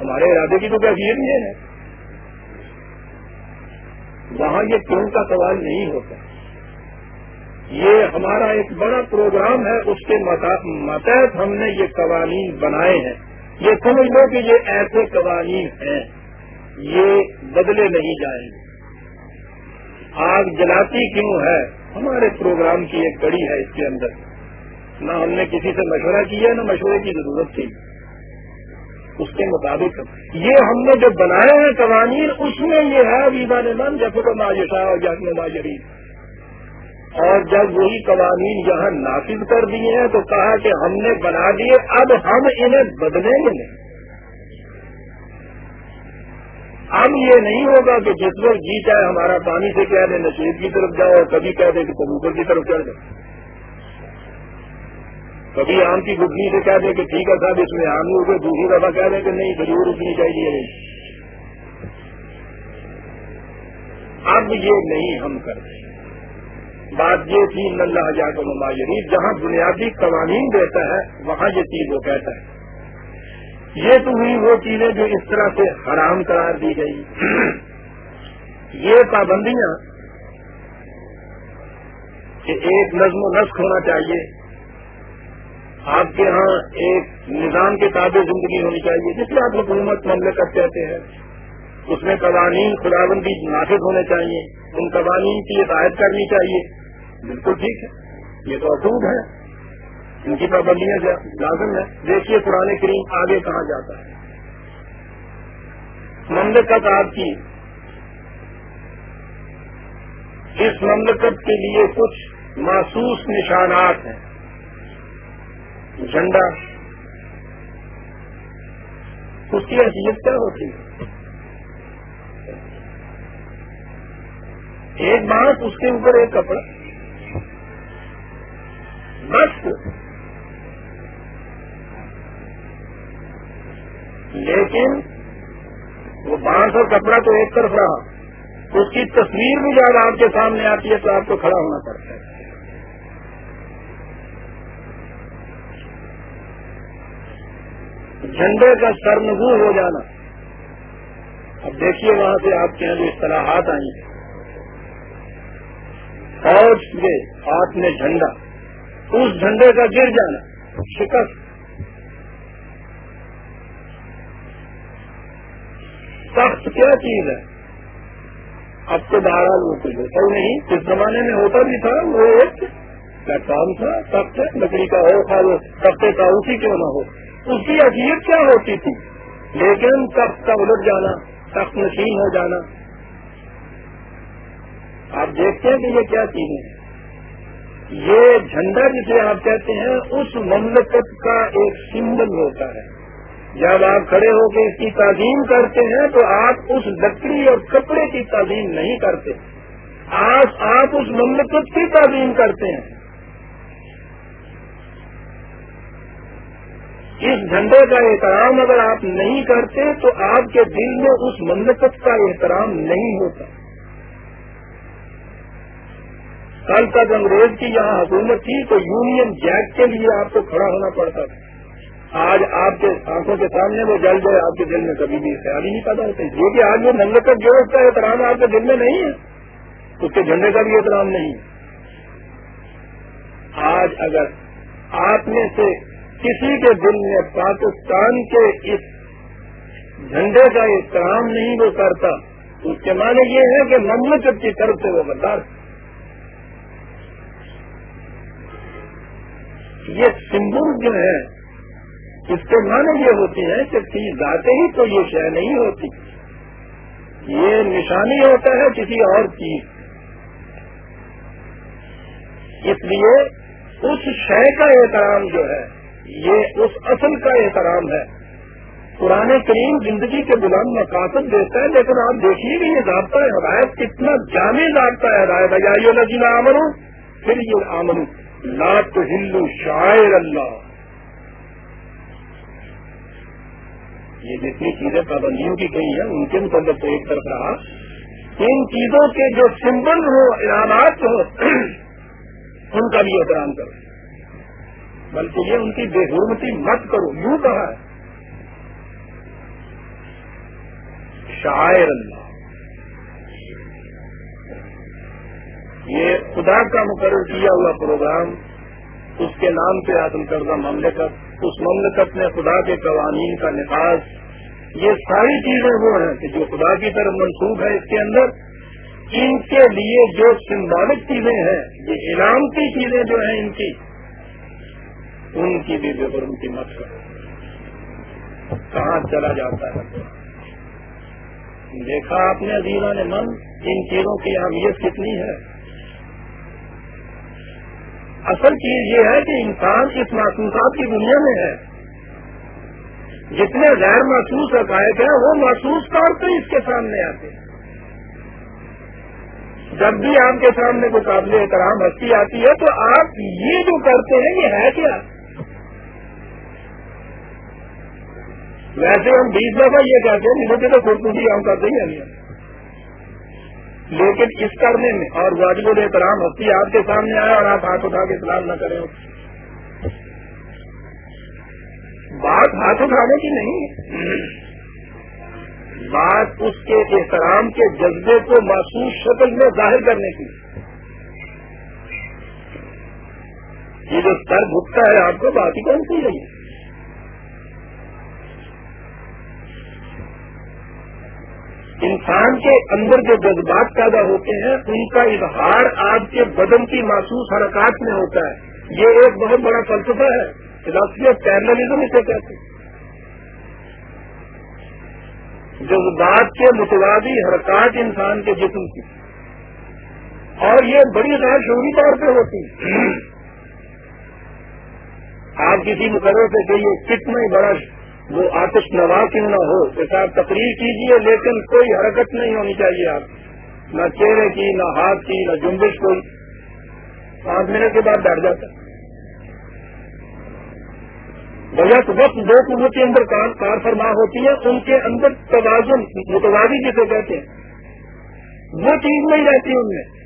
ہمارے ارادے کی تو کیفیت یہ ہے۔ وہاں یہ کیوں کا سوال نہیں ہوتا؟ یہ ہمارا ایک بڑا پروگرام ہے، اس کے ماتحت ہم نے یہ قوانین بنائے ہیں۔ یہ سمجھ لو کہ یہ ایسے قوانین ہیں، یہ بدلے نہیں جائیں گے۔ آگ جلاتی کیوں ہے؟ ہمارے پروگرام کی ایک کڑی ہے اس کے اندر۔ نہ ہم نے کسی سے مشورہ کیا، نہ مشورے کی ضرورت تھی۔ اس کے مطابق یہ ہم نے جو بنائے ہیں قوانین، اس میں یہ ہے ویزا نظام جفر ماجشا اور جسم ماجرین اور جب وہی قوانین یہاں نافذ کر دیے ہیں، تو کہا کہ ہم نے بنا دیے، اب ہم انہیں بدلیں گے۔ نہیں اب یہ نہیں ہوگا کہ جس وقت جی چاہے ہمارا پانی سے کہہ دیں نشیب کی طرف جاؤ، اور کبھی کہہ دیں کہ کبوتر کی طرف چڑھ جاؤ۔ کبھی آم کی گٹنی سے کہہ دیں کہ ٹھیک ہے صاحب، اس میں آم ہو گئے دوسری دفعہ کہہ دیں کہ نہیں، ضرور رکنی چاہیے۔ اب یہ نہیں ہم کرتے۔ بات یہ تھی اللہ ہزار کو مماجری جہاں بنیادی قوانین دیتا ہے، وہاں یہ چیز وہ کہتا ہے۔ یہ تو ہوئی وہ چیزیں جو اس طرح سے حرام قرار دی گئی۔ یہ پابندیاں کہ ایک نظم و نسق ہونا چاہیے۔ آپ کے ہاں ایک نظام کے تابع زندگی ہونی چاہیے جس میں آپ حکومت مملکت کہتے ہیں۔ اس میں قوانین خداوندی نافذ ہونے چاہیے، ان قوانین کی ہدایت کرنی چاہیے۔ بالکل ٹھیک ہے، یہ تو اصول ہے۔ ان کی پابندیاں لازم ہے دیکھیے پرانے کریم آگے کہاں جاتا ہے۔ مملکت آپ کی۔ اس مملکت کے لیے کچھ محسوس نشانات ہیں۔ جھنڈا۔ اس کی حیثیت کیا ہوتی؟ ہے ایک بات اس کے اوپر ایک کپڑا۔ بس لیکن وہ بانس اور کپڑا تو ایک طرف رہا۔ اس کی تصویر بھی جب آپ کے سامنے آتی ہے تو آپ کو کھڑا ہونا پڑتا ہے۔ جھنڈے کا سرنگو ہو جانا۔ اب دیکھیے وہاں سے آپ کے یہاں جو اصطلاحات آئی ہیں فوج کے ہاتھ میں جھنڈا، اس جھنڈے کا گر جانا، شکست۔ سخت کیا چیز ہے؟ اب تو بہرحال وہ کچھ ہوتا ہی نہیں۔ جس زمانے میں ہوتا بھی تھا، وہ ایک کام تھا، سخت لکڑی کا ہو تھا وہ۔ سختے کا اسی کیوں نہ ہو؟ اس کی اذیت کیا ہوتی تھی؟ لیکن تخت کا الٹ جانا تخت نشین ہو جانا۔ آپ دیکھتے ہیں کہ یہ کیا چیز ہے۔ یہ جھنڈا جسے آپ کہتے ہیں، اس مملکت کا ایک سمبل ہوتا ہے۔ جب آپ کھڑے ہو کے اس کی تعظیم کرتے ہیں، تو آپ اس لکڑی اور کپڑے کی تعظیم نہیں کرتے۔ آپ آپ اس مملکت کی تعظیم کرتے ہیں۔ اس جھنڈے کا احترام اگر آپ نہیں کرتے تو آپ کے دل میں اس مملکت کا احترام نہیں ہوتا۔ کل تک انگریز کی یہاں حکومت تھی تو یونین جیک کے لیے آپ کو کھڑا ہونا پڑتا تھا۔ آج آپ کے آنکھوں کے سامنے وہ جل جائے آپ کے دل میں کبھی بھی خیال ہی نہیں پیدا ہوتے یہ کہ آج وہ مملکت جو اس کا احترام آپ کے دل میں نہیں ہے۔ اس کے جھنڈے کا بھی احترام نہیں آج اگر آپ میں سے کسی کے دل میں پاکستان کے اس جھنڈے کا احترام نہیں وہ کرتا، اس کے معنی یہ ہے کہ مملکت کی طرف سے وہ بدار یہ سمبل جو ہے، اس کے معنی یہ ہوتے ہیں کہ چیز آتے ہی تو یہ شہ نہیں ہوتی۔ یہ نشانی ہوتا ہے کسی اور چیز اس لیے اس شے کا احترام جو ہے یہ اس اصل کا احترام ہے۔ قرآن کریم زندگی کے بلند مقاصد دیتا ہے، لیکن آپ دیکھیے کہ یہ ضابطہ ہدایت کتنا جامع ضابطہ ہے۔ ہدایت جی آمن پھر یہ آمن لا تو ہندو شاعر اللہ۔ یہ جتنی چیزیں پابندیوں کی گئی ہیں، ان کے مطلب تو ایک طرف رہا۔ ان چیزوں کے جو سمبل ہو انعامات ہو ان کا بھی احترام کرو۔ بلکہ یہ ان کی بے حرمتی مت کرو، یوں کہا ہے۔ شاعر اللہ۔ یہ خدا کا مقرر کیا ہوا پروگرام، اس کے نام سے حاصل کردہ مملکت، اس مملکت میں خدا کے قوانین کا نفاذ۔ یہ ساری چیزیں وہ ہیں کہ جو خدا کی طرف منسوخ ہے اس کے اندر۔ ان کے لیے جو سمبولک چیزیں ہیں، یہ علامتی چیزیں جو ہیں ان کی ان کی بھی بے کی مت کرو۔ کہاں چلا جاتا ہے؟ دیکھا آپ نے عزیزہ نے من، ان چیزوں کی اہمیت کتنی ہے؟ اصل چیز یہ ہے کہ انسان اس محسوسات کی دنیا میں ہے۔ جتنے غیر محسوس عقائد ہیں، وہ محسوس طور پہ اس کے سامنے آتے ہیں۔ جب بھی آپ کے سامنے کوئی قابل احترام، ہستی آتی ہے، تو آپ یہ جو کرتے ہیں، یہ ہے کیا؟ ویسے ہم بیس دفعہ یہ کہتے ہیں، مجھے تو خودکشی ہم کرتے ہی نہیں لیکن اس کرنے میں اور واجب الاحترام ہستی آپ کے سامنے آئے اور آپ ہاتھ اٹھا کے سلام نہ کریں۔ بات ہاتھ اٹھانے کی نہیں بات اس کے احترام کے جذبے کو محسوس شکل میں ظاہر کرنے کی۔ یہ جو سر گھٹتا ہے، آپ کو بات ہی کون سی رہی انسان کے اندر جو جذبات پیدا ہوتے ہیں، ان کا اظہار آپ کے بدن کی محسوس حرکات میں ہوتا ہے۔ یہ ایک بہت بڑا فلسفہ ہے۔ فلاسفی آف پیرلزم اسے کہتے ہیں۔ جذبات کے متوازی حرکات انسان کے جسم کی۔ اور یہ بڑی غیر شعوری طور پہ ہوتی آپ کسی مقرر سے کہیے کتنا ہی بڑا وہ آتش نوا کیوں نہ ہو؟ جیسا تقریر کیجیے لیکن کوئی حرکت نہیں ہونی چاہیے آپ نہ چہرے کی، نہ ہاتھ کی، نہ جنبش کوئی۔ پانچ منٹ کے بعد ڈر جاتا۔ بجٹ وقت دو قوت کے اندر کار فرما ہوتی ہے، ان کے اندر توازن، متوازی جسے کہتے ہیں۔ وہ چیز نہیں رہتی ان میں۔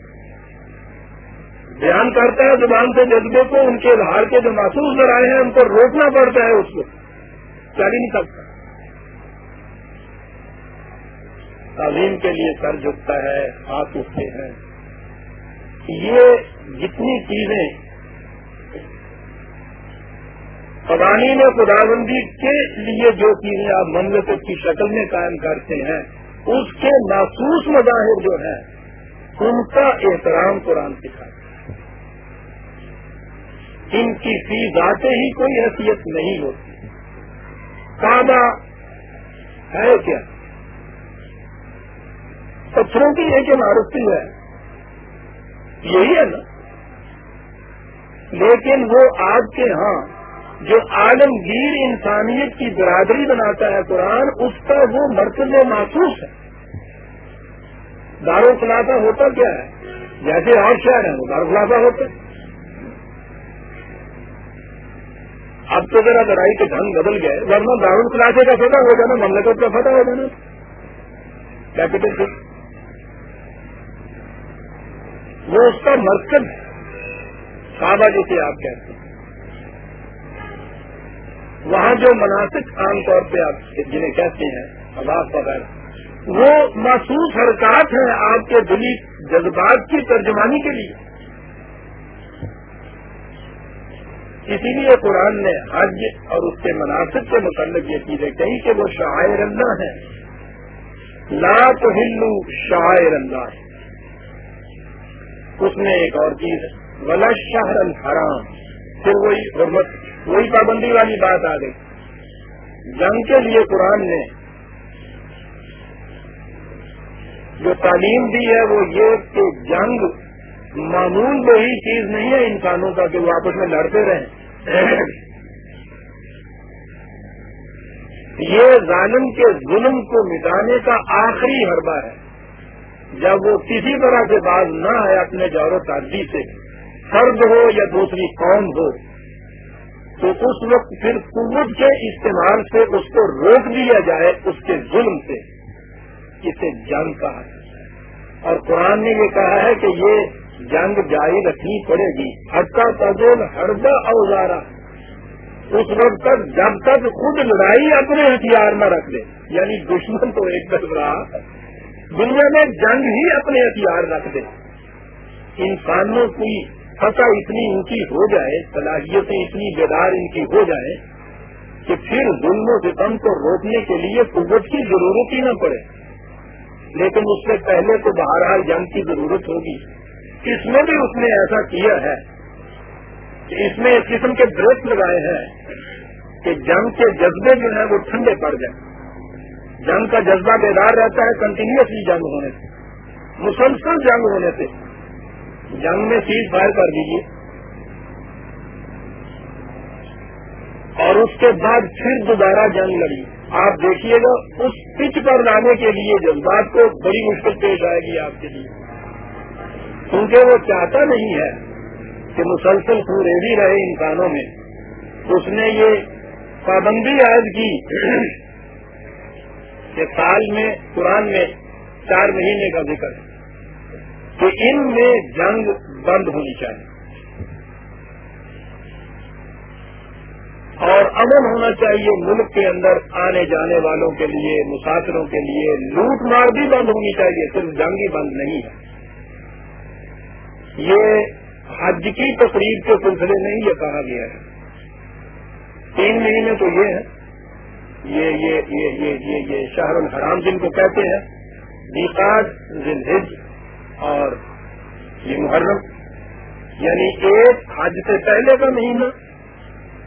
بیان کرتا ہے زبان سے جذبے کو، ان کے اظہار کے جو محسوس ذرائع ہیں، ان کو روکنا پڑتا ہے اس کو۔ چل ہی نہیں سکتا۔ تعلیم کے لیے سر جھکتا ہے، ہاتھ اٹھتے ہیں۔ یہ جتنی چیزیں قوانین خدا بندی کے لیے جو چیزیں آپ مملکت کی شکل میں قائم کرتے ہیں، اس کے محسوس مظاہر جو ہیں، ان کا احترام قرآن سکھاتا ہے ان کی فی ذاتیں ہی کوئی حیثیت نہیں ہوتی۔ کعبہ ہے کیا؟ پتھروں کی ایک عمارت ہے۔ یہی ہے نا۔ لیکن وہ آپ کے ہاں جو عالمگیر انسانیت کی برادری بناتا ہے قرآن، اس کا وہ مرکز محسوس ہے۔ دارو خلاصہ ہوتا کیا ہے؟ جیسے اور شہر ہیں وہ دارو خلاصہ ہوتا ہے۔ اب تو ذرا لڑائی کے ڈھنگ بدل گئے، ورنہ دارول خلاصے کا فتح ہو جانا، مملکت کا فتح ہو جانا۔ کیپٹل سے وہ اس کا مرکز کعبہ جسے آپ کہتے ہیں۔ وہاں جو مناسب عام طور پہ آپ جنہیں کہتے ہیں آواز وغیرہ وہ محسوس حرکات ہیں آپ کے دلی جذبات کی ترجمانی کے لیے۔ اسی لیے قرآن نے حج اور اس کے مناسب کے متعلق یہ چیزیں کہی کہ وہ شاعر اللہ ہے لا تو ہلو شاعر اللہ۔ اس میں ایک اور چیز ہے۔ ولا شہر الحرام۔ پھر وہی حرمت، وہی پابندی والی بات آ گئی۔ جنگ کے لیے قرآن نے جو تعلیم دی ہے وہ یہ کہ جنگ معمول وہی چیز نہیں ہے انسانوں کا کہ وہ آپس میں لڑتے رہیں۔ یہ ظالم کے ظلم کو مٹانے کا آخری حربہ ہے۔ جب وہ کسی طرح سے باز نہ ہے اپنے جور و تعدی سے، فرد ہو یا دوسری قوم ہو، تو اس وقت پھر قوت کے استعمال سے اس کو روک دیا جائے اس کے ظلم سے۔ اسے جنگ کہا اور قرآن نے یہ کہا ہے کہ یہ جنگ جاری رکھنی پڑے گی۔ ہٹا تجول ہردا اوزارا۔ اس وقت تک جب تک خود لڑائی اپنے ہتھیار میں رکھ دے یعنی دشمن تو ایک طرف رہا۔ دنیا میں جنگ ہی اپنے ہتھیار رکھ دے۔ انسانوں کی فتح اتنی ان کی ہو جائے، صلاحیتیں اتنی بیدار ان کی ہو جائے کہ پھر ظلم و ستم کو روکنے کے لیے قوت کی ضرورت ہی نہ پڑے۔ لیکن اس سے پہلے تو بہرحال جنگ کی ضرورت ہوگی۔ اس میں بھی اس نے ایسا کیا ہے کہ اس میں ایک قسم کے ڈریس لگائے ہیں کہ جنگ کے جذبے جو ہیں وہ ٹھنڈے پڑ جائیں۔ جنگ کا جذبہ بیدار رہتا ہے کنٹینیوسلی جنگ ہونے سے، مسلسل جنگ ہونے سے۔ جنگ میں سیز فائر کر دیجیے اور اس کے بعد پھر دوبارہ جنگ لڑی۔ آپ دیکھیے گا، اس پچ پر لانے کے لیے جذبات کو بڑی مشکل پیش آئے گی آپ کے لیے۔ کیونکہ وہ چاہتا نہیں ہے کہ مسلسل ریزی رہے انسانوں میں۔ اس نے یہ پابندی عائد کی کہ سال میں، قرآن میں چار مہینے کا ذکر کہ ان میں جنگ بند ہونی چاہیے۔ اور امن ہونا چاہیے ملک کے اندر آنے جانے والوں کے لیے، مسافروں کے لیے۔ لوٹ مار بھی بند ہونی چاہیے، صرف جنگ ہی بند نہیں ہے۔ یہ حج کی تقریب کے سلسلے میں ہی یہ کہا گیا ہے۔ تین مہینے تو یہ ہے۔ یہ یہ یہ یہ یہ شہر الحرام جن کو کہتے ہیں ذلحج اور یہ محرم۔ یعنی ایک حج سے پہلے کا مہینہ،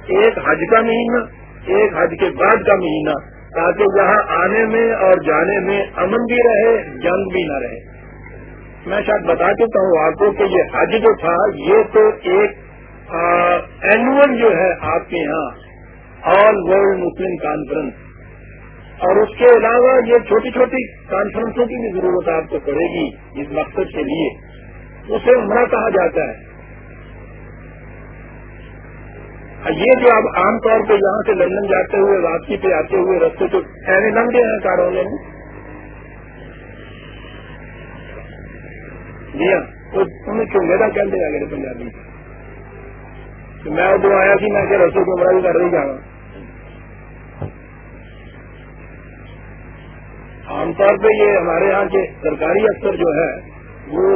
ایک حج کا مہینہ، ایک حج کے بعد کا مہینہ، تاکہ یہاں آنے میں اور جانے میں امن بھی رہے، جنگ بھی نہ رہے۔ میں شاید بتا چکا ہوں آپ کو کہ یہ حج جو تھا، یہ تو ایک اینوئل جو ہے آپ کے یہاں آل ورلڈ مسلم کانفرنس اور اس کے علاوہ یہ چھوٹی چھوٹی کانفرنسوں کی بھی ضرورت آپ کو پڑے گی اس مقصد کے لیے۔ اسے عمرہ کہا جاتا ہے۔ یہ جو اب عام طور پہ یہاں سے لندن جاتے ہوئے واپسی پہ آتے ہوئے رستے تو ایسے لمبے ہیں کاروں میں۔ جی کیوں میرا کہتے ہیں اگر پنجابی میں ادھر آیا سی، میں کہ کو عمرہ کر رہی جانا۔ عام طور پہ یہ ہمارے یہاں کے سرکاری افسر جو ہے وہ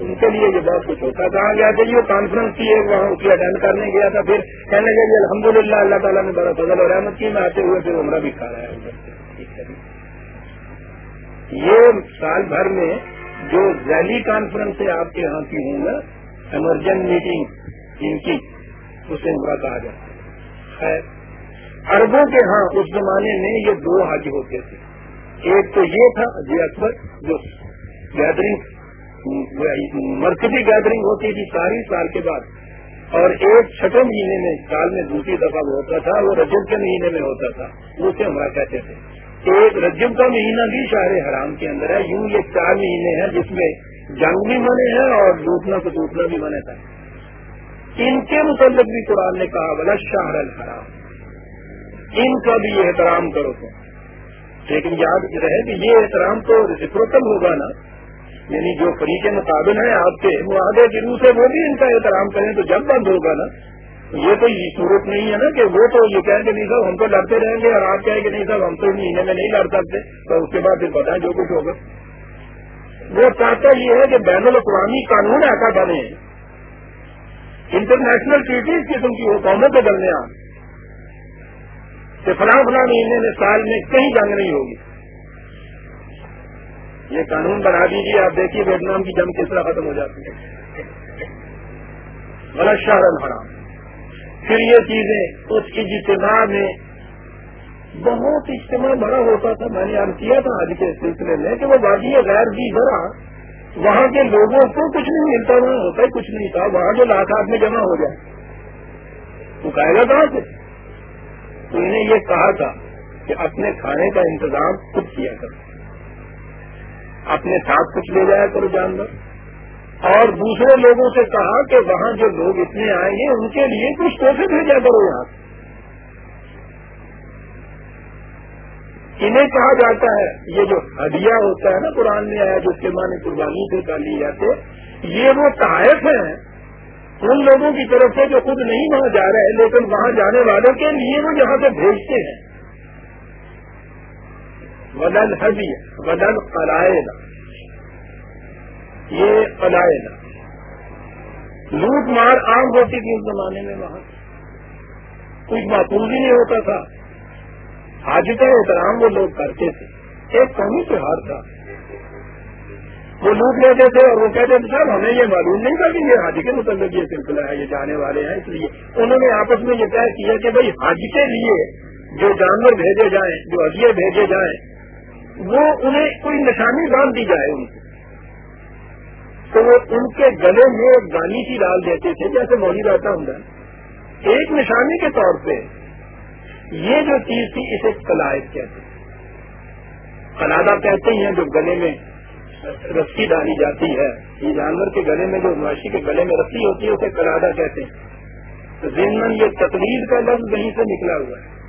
ان کے لیے یہ بہت کچھ ہوتا کہا گیا تھا جی، یہ کانفرنس کی ایک وہاں اس کی اٹینڈ کرنے گیا تھا۔ پھر کہنے لگے جی، الحمد للہ اللہ تعالیٰ نے بڑا فضل اور احمد کی۔ میں آتے ہوئے پھر عمرہ بھی کھا رہا ہے یہ سال بھر میں جو ذیلی کانفرنس ہے آپ کے یہاں کی ہوں گا ایمرجنٹ میٹنگ ان کی، اسے عمرہ کہا جاتا ہے۔ اربوں کے ہاں اس زمانے میں یہ دو حج ہوتے تھے۔ ایک تو یہ تھا جی اکبر، جو گیدرنگ مرکزی گیدرنگ ہوتی تھی ساری سال کے بعد۔ اور ایک چھٹے مہینے میں، سال میں دوسری دفعہ وہ ہوتا تھا، وہ رجب کے مہینے میں ہوتا تھا، اسے ہمارا کہتے تھے۔ ایک رجب کا مہینہ بھی شاہر حرام کے اندر ہے۔ یوں یہ چار مہینے ہیں جس میں جنگ بھی منے ہیں اور لوٹنا تو ٹوٹنا بھی منے تھا ان کے متعلق بھی قرآن نے کہا بلا شاہر الحرام۔ ان کا بھی احترام کرو تو۔ لیکن یاد رہے کہ یہ احترام تو ریسیپروکل ہوگا نا۔ یعنی جو فریق مقابل ہیں، آپ کے معاہدے کے روح سے وہ بھی ان کا احترام کریں تو جب بند ہوگا نا۔ یہ تو یہ صورت نہیں ہے نا کہ وہ تو یہ کہیں کہ نہیں صاحب، ہم تو لڑتے رہیں گے اور آپ کہیں کہ نہیں صاحب، ہم تو مہینے میں نہیں لڑ سکتے۔ تو اس کے بعد پھر بتائیں جو کچھ ہوگا۔ وہ چاہتا یہ ہے کہ بین الاقوامی قانون ایسا بنے۔ انٹرنیشنل ٹریٹیز قسم کی حکومت کے درمیان۔ کہ فلاں فلاں مہینے میں، سال میں کہیں جنگ نہیں ہوگی۔ یہ قانون بنا دیجیے آپ دیکھیے ویٹنام کی جنگ کس طرح ختم ہو جاتی ہے۔ غلط شاہ حرام۔ پھر یہ چیزیں اس اجتماع میں بہت اجتماع بڑا ہوتا تھا، میں نے یاد کیا تھا آج کے سلسلے میں کہ وہ وادی غیر دی ذرا وہاں کے لوگوں کو کچھ نہیں ملتا وہاں ہوتا ہی کچھ نہیں تھا، وہاں جو لاکھات میں جمع ہو جائے۔ تو کہے گا کہاں سے؟ تو انہیں یہ کہا تھا کہ اپنے کھانے کا انتظام خود کیا کرو۔ اپنے ساتھ کچھ لے جایا کرو جانور۔ اور دوسرے لوگوں سے کہا کہ وہاں جو لوگ اتنے آئیں گے ان کے لیے کچھ توحفے بھیجا کرو یہاں انہیں کہا جاتا ہے، یہ جو ہڈیا ہوتا ہے نا قرآن میں آیا، جو کے معنی قربانی سے ڈالی جاتے، یہ وہ تحائف ہیں۔ ان لوگوں کی طرف سے جو خود نہیں وہاں جا رہے لیکن وہاں جانے والوں کے لیے وہ یہاں سے بھیجتے ہیں۔ ودن حبی ودن قلائد یہ قلائد لوٹ مار عام ہوتی تھی اس زمانے میں وہاں۔ کچھ محفوظ ہی نہیں ہوتا تھا۔ حاج کا احترام وہ لوگ کرتے تھے۔ ایک قومی تہوار تھا۔ وہ لوٹ لیتے تھے اور وہ کہتے تھے، صاحب، ہمیں یہ معلوم نہیں تھا کہ یہ حج کے متعلق یہ سلسلہ ہے، یہ جانے والے ہیں۔ اس لیے انہوں نے آپس میں یہ طے کیا کہ بھائی حج کے لیے، جو جانور بھیجے جائیں، جو اگیے بھیجے جائیں، وہ انہیں کوئی نشانی باندھ دی جائے ان کو۔ تو وہ ان کے گلے میں ایک گانی سی ڈال دیتے تھے، جیسے مولی رہتا ہوں ایک نشانی کے طور پہ یہ جو چیز تھی، اسے کلائد کہتے ہیں۔ کلادہ کہتے ہیں جو گلے میں رسی ڈالی جاتی ہے۔ یہ جانور کے گلے میں جو معاشی کے گلے میں رسی ہوتی ہے، اسے کرادا کہتے ہیں۔ تو ضمن یہ تقریر کا لفظ وہیں سے نکلا ہوا ہے۔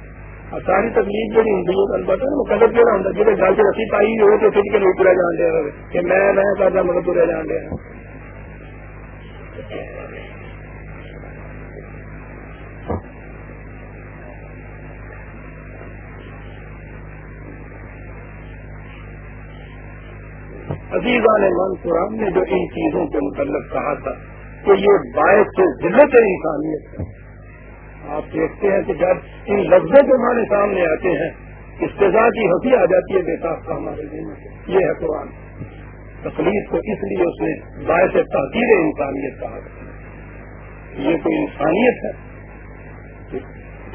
ساری تکلیف جو ہندو البتہ وہ قدر کیوں ہوتا جب گل سے رسی پائی ہو تو پھر کے لوگ پورا جان دیا کہ میں میں کرتا مطلب پورا جان دیا عزیزان من قرآن نے جو ان چیزوں کے متعلق کہا تھا کہ یہ باعث سے ضلع انسانیت۔ ہے آپ دیکھتے ہیں کہ جب ان لفظوں کے معنی سامنے آتے ہیں، استضاء کی ہنسی آ جاتی ہے بےتاف کا ہمارے دن میں یہ ہے قرآن۔ تکلیف کو اس لیے اس نے باعث تحقیر انسانیت کہا یہ کوئی انسانیت ہے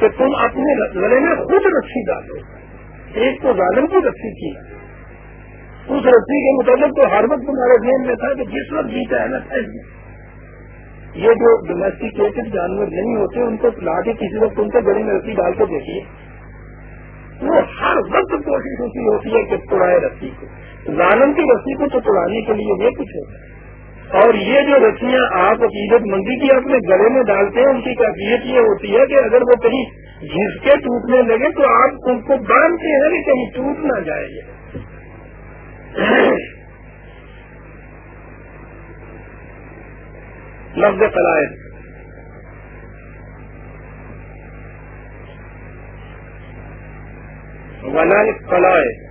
کہ تم اپنے گلے میں خود رسی ڈالو۔ ایک تو ظالم کی رسی کی۔ اس رسی کے متعلق تو ہر وقت تمہارے ذہن میں تھا کہ جس وقت جیتا ہے نا یہ جو ڈومیسٹیکیٹڈ جانور نہیں ہوتے، ان کو لا کے کسی وقت ان کے گڑی میں رسی ڈال کے دیکھیے۔ وہ ہر وقت کوشش ہوتی ہوتی ہے کہ توڑائے رسی کو۔ ظالم کی رسی کو تو توڑانے کے لیے یہ کچھ ہوتا ہے۔ اور یہ جو رسیاں آپ عقیدت مندی کی اپنے گلے میں ڈالتے ہیں، ان کی کیفیت یہ ہوتی ہے کہ اگر وہ کہیں گھس کے ٹوٹنے لگے تو آپ ان کو باندھتے ہیں کہ کہیں ٹوٹ نہ جائے گا لفظ قلائد۔ ولال قلائے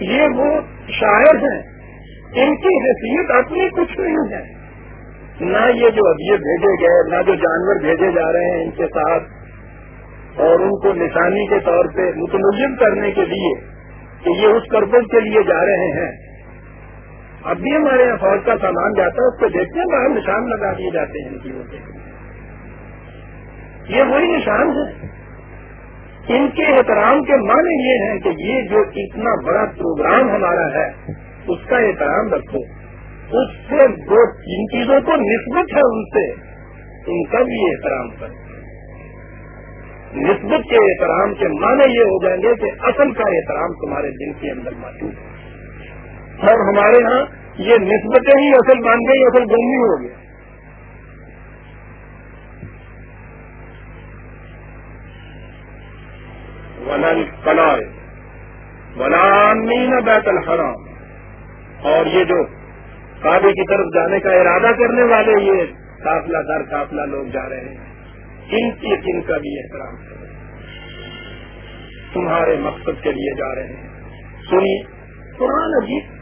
یہ وہ شاعر ہیں۔ ان کی حیثیت اپنی کچھ نہیں ہے۔ نہ یہ جو ابھی بھیجے گئے، نہ جو جانور بھیجے جا رہے ہیں ان کے ساتھ، اور ان کو نشانی کے طور پہ متمجم کرنے کے لیے کہ یہ اس پرپز کے لیے جا رہے ہیں۔ اب بھی ہمارے یہاں فوج کا سامان جاتا ہے، اس کو دیکھتے ہیں، باہر نشان لگا دیے جاتے ہیں ان چیزوں کے یہ وہی نشان ہے ان کے احترام کے معنی یہ ہے کہ یہ جو اتنا بڑا پروگرام ہمارا ہے، اس کا احترام رکھو۔ اس سے جو جن چیزوں کو نسبت ہے ان سے، ان کا بھی احترام کرو۔ نسبت کے احترام کے معنی یہ ہو جائیں گے کہ اصل کا احترام تمہارے دل کے اندر موجود ہے۔ اور ہمارے ہاں یہ نسبتیں ہی اصل مان گئی اصل گمی ہو گیا۔ ولن کلائے ولامین بیت الحرام۔ اور یہ جو کابے کی طرف جانے کا ارادہ کرنے والے یہ قافلہ در قافلہ لوگ جا رہے ہیں۔ ان کی جن کا بھی احترام کریں تمہارے مقصد کے لیے جا رہے ہیں۔ سنیے، قرآن عجیب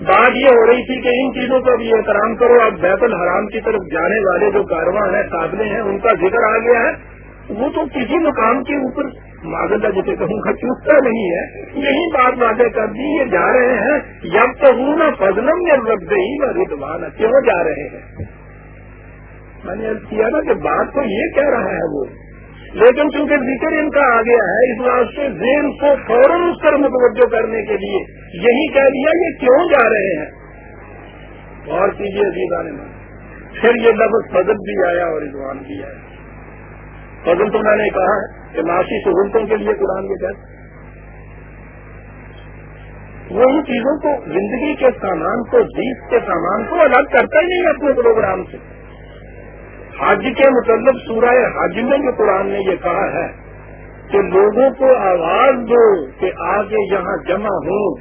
بات یہ ہو رہی تھی کہ ان چیزوں کا بھی احترام کرو، اب بیت الحرام کی طرف جانے والے جو کارواں ہیں قابلے ہیں، ان کا ذکر آ گیا ہے۔ وہ تو کسی مقام کے اوپر معذلہ جسے کہوں گا چوکتا نہیں ہے۔ یہی بات واضح کر دی، یہ جا رہے ہیں۔ جب تو ہوں نا فضلم یا رب ہی ردوان کیوں جا رہے ہیں۔ میں نے کیا نا کہ بات تو یہ کہہ رہا ہے وہ۔ لیکن چونکہ ذکر ان کا آ گیا ہے، اس واسطے ذہن کو فوراً اس پر متوجہ کرنے کے لیے یہی کہہ دیا یہ کیوں جا رہے ہیں؟ اور کیجیے عزیز آنے میں پھر یہ لفظ فضل بھی آیا اور رضوان بھی آیا۔ فضل تو میں نے کہا ہے کہ معاشی سہولتوں کے لیے قرآن کے کہتے وہ ان چیزوں کو زندگی کے سامان کو، جیت کے سامان کو الگ کرتا ہی نہیں اپنے پروگرام سے۔ حج کے متعلق سورہ حج میں جو قرآن نے یہ کہا ہے کہ لوگوں کو آواز دو کہ آگے یہاں جمع ہوں۔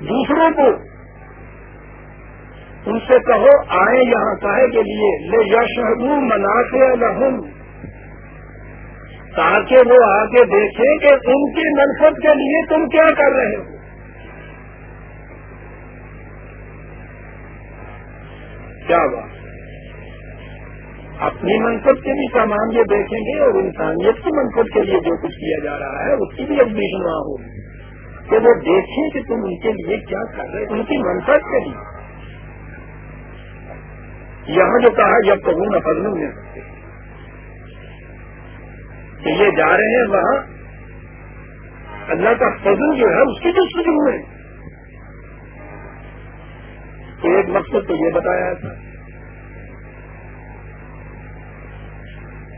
دوسروں کو ان سے کہو آئے یہاں کہے کے لیے۔ لے یشہدو منافع لہم۔ تاکہ وہ آگے دیکھیں کہ ان کی منفت کے لیے تم کیا کر رہے ہو۔ کیا بات۔ اپنی منصب کے بھی سامان یہ دیکھیں گے اور انسانیت کی منصب کے لیے جو کچھ کیا جا رہا ہے، اس کی بھی اب بھی ہوگی۔ کہ وہ دیکھیں کہ تم ان کے لیے کیا کر رہے ان کی منفرد کے لیے۔ یہاں جو کہا جب تو ہوں میں کہ یہ جا رہے ہیں وہاں، اللہ کا فضل جو ہے، اس کی جو شروع ہے۔ ایک مقصد تو یہ بتایا تھا۔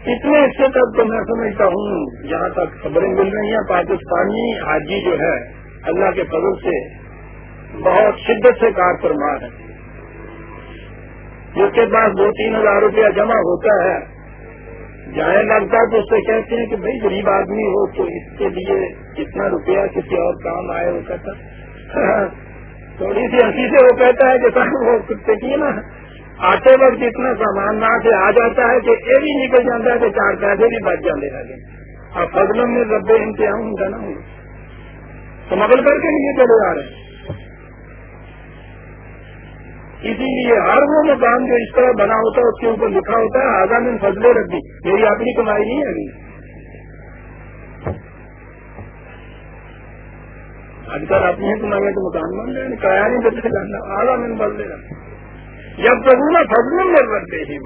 اتنے حصے تک تو میں سمجھتا ہوں، جہاں تک خبریں مل رہی ہیں، پاکستانی حاجی جو ہے، اللہ کے فضل سے بہت شدت سے کار پر مار ہے۔ جس کے پاس دو تین ہزار روپیہ جمع ہوتا ہے، جائیں لگتا تو اس سے کہتے ہیں کہ بھائی غریب آدمی ہو تو اس کے لیے اتنا روپیہ کسی اور کام آئے وہ کہتا تھوڑی سی ہنسی سے وہ کہتا ہے کہ وہ کتے کی نا۔ آتے وقت اتنا سامان نہ سے آ جاتا ہے کہ یہ بھی نکل جاتا ہے کہ چار پیسے بھی بچ جاتے لگے۔ اب فضلوں میں ربے امتحان ہوں گا نا تو کر کے لیے چلے آ رہے ہیں۔ اسی لیے ہر وہ مقام جو اس طرح بنا ہوتا ہے، اس کے اوپر لکھا ہوتا ہے، آزاد میں فضلے رکھ دی میری اپنی کمائی نہیں ہے آج کل اپنی کمائی تو مکان بن رہے ہیں، کرایہ نہیں بدلے جانا آگا میں بدلے رکھا جب تک نہ فضل میں رکھتے ہی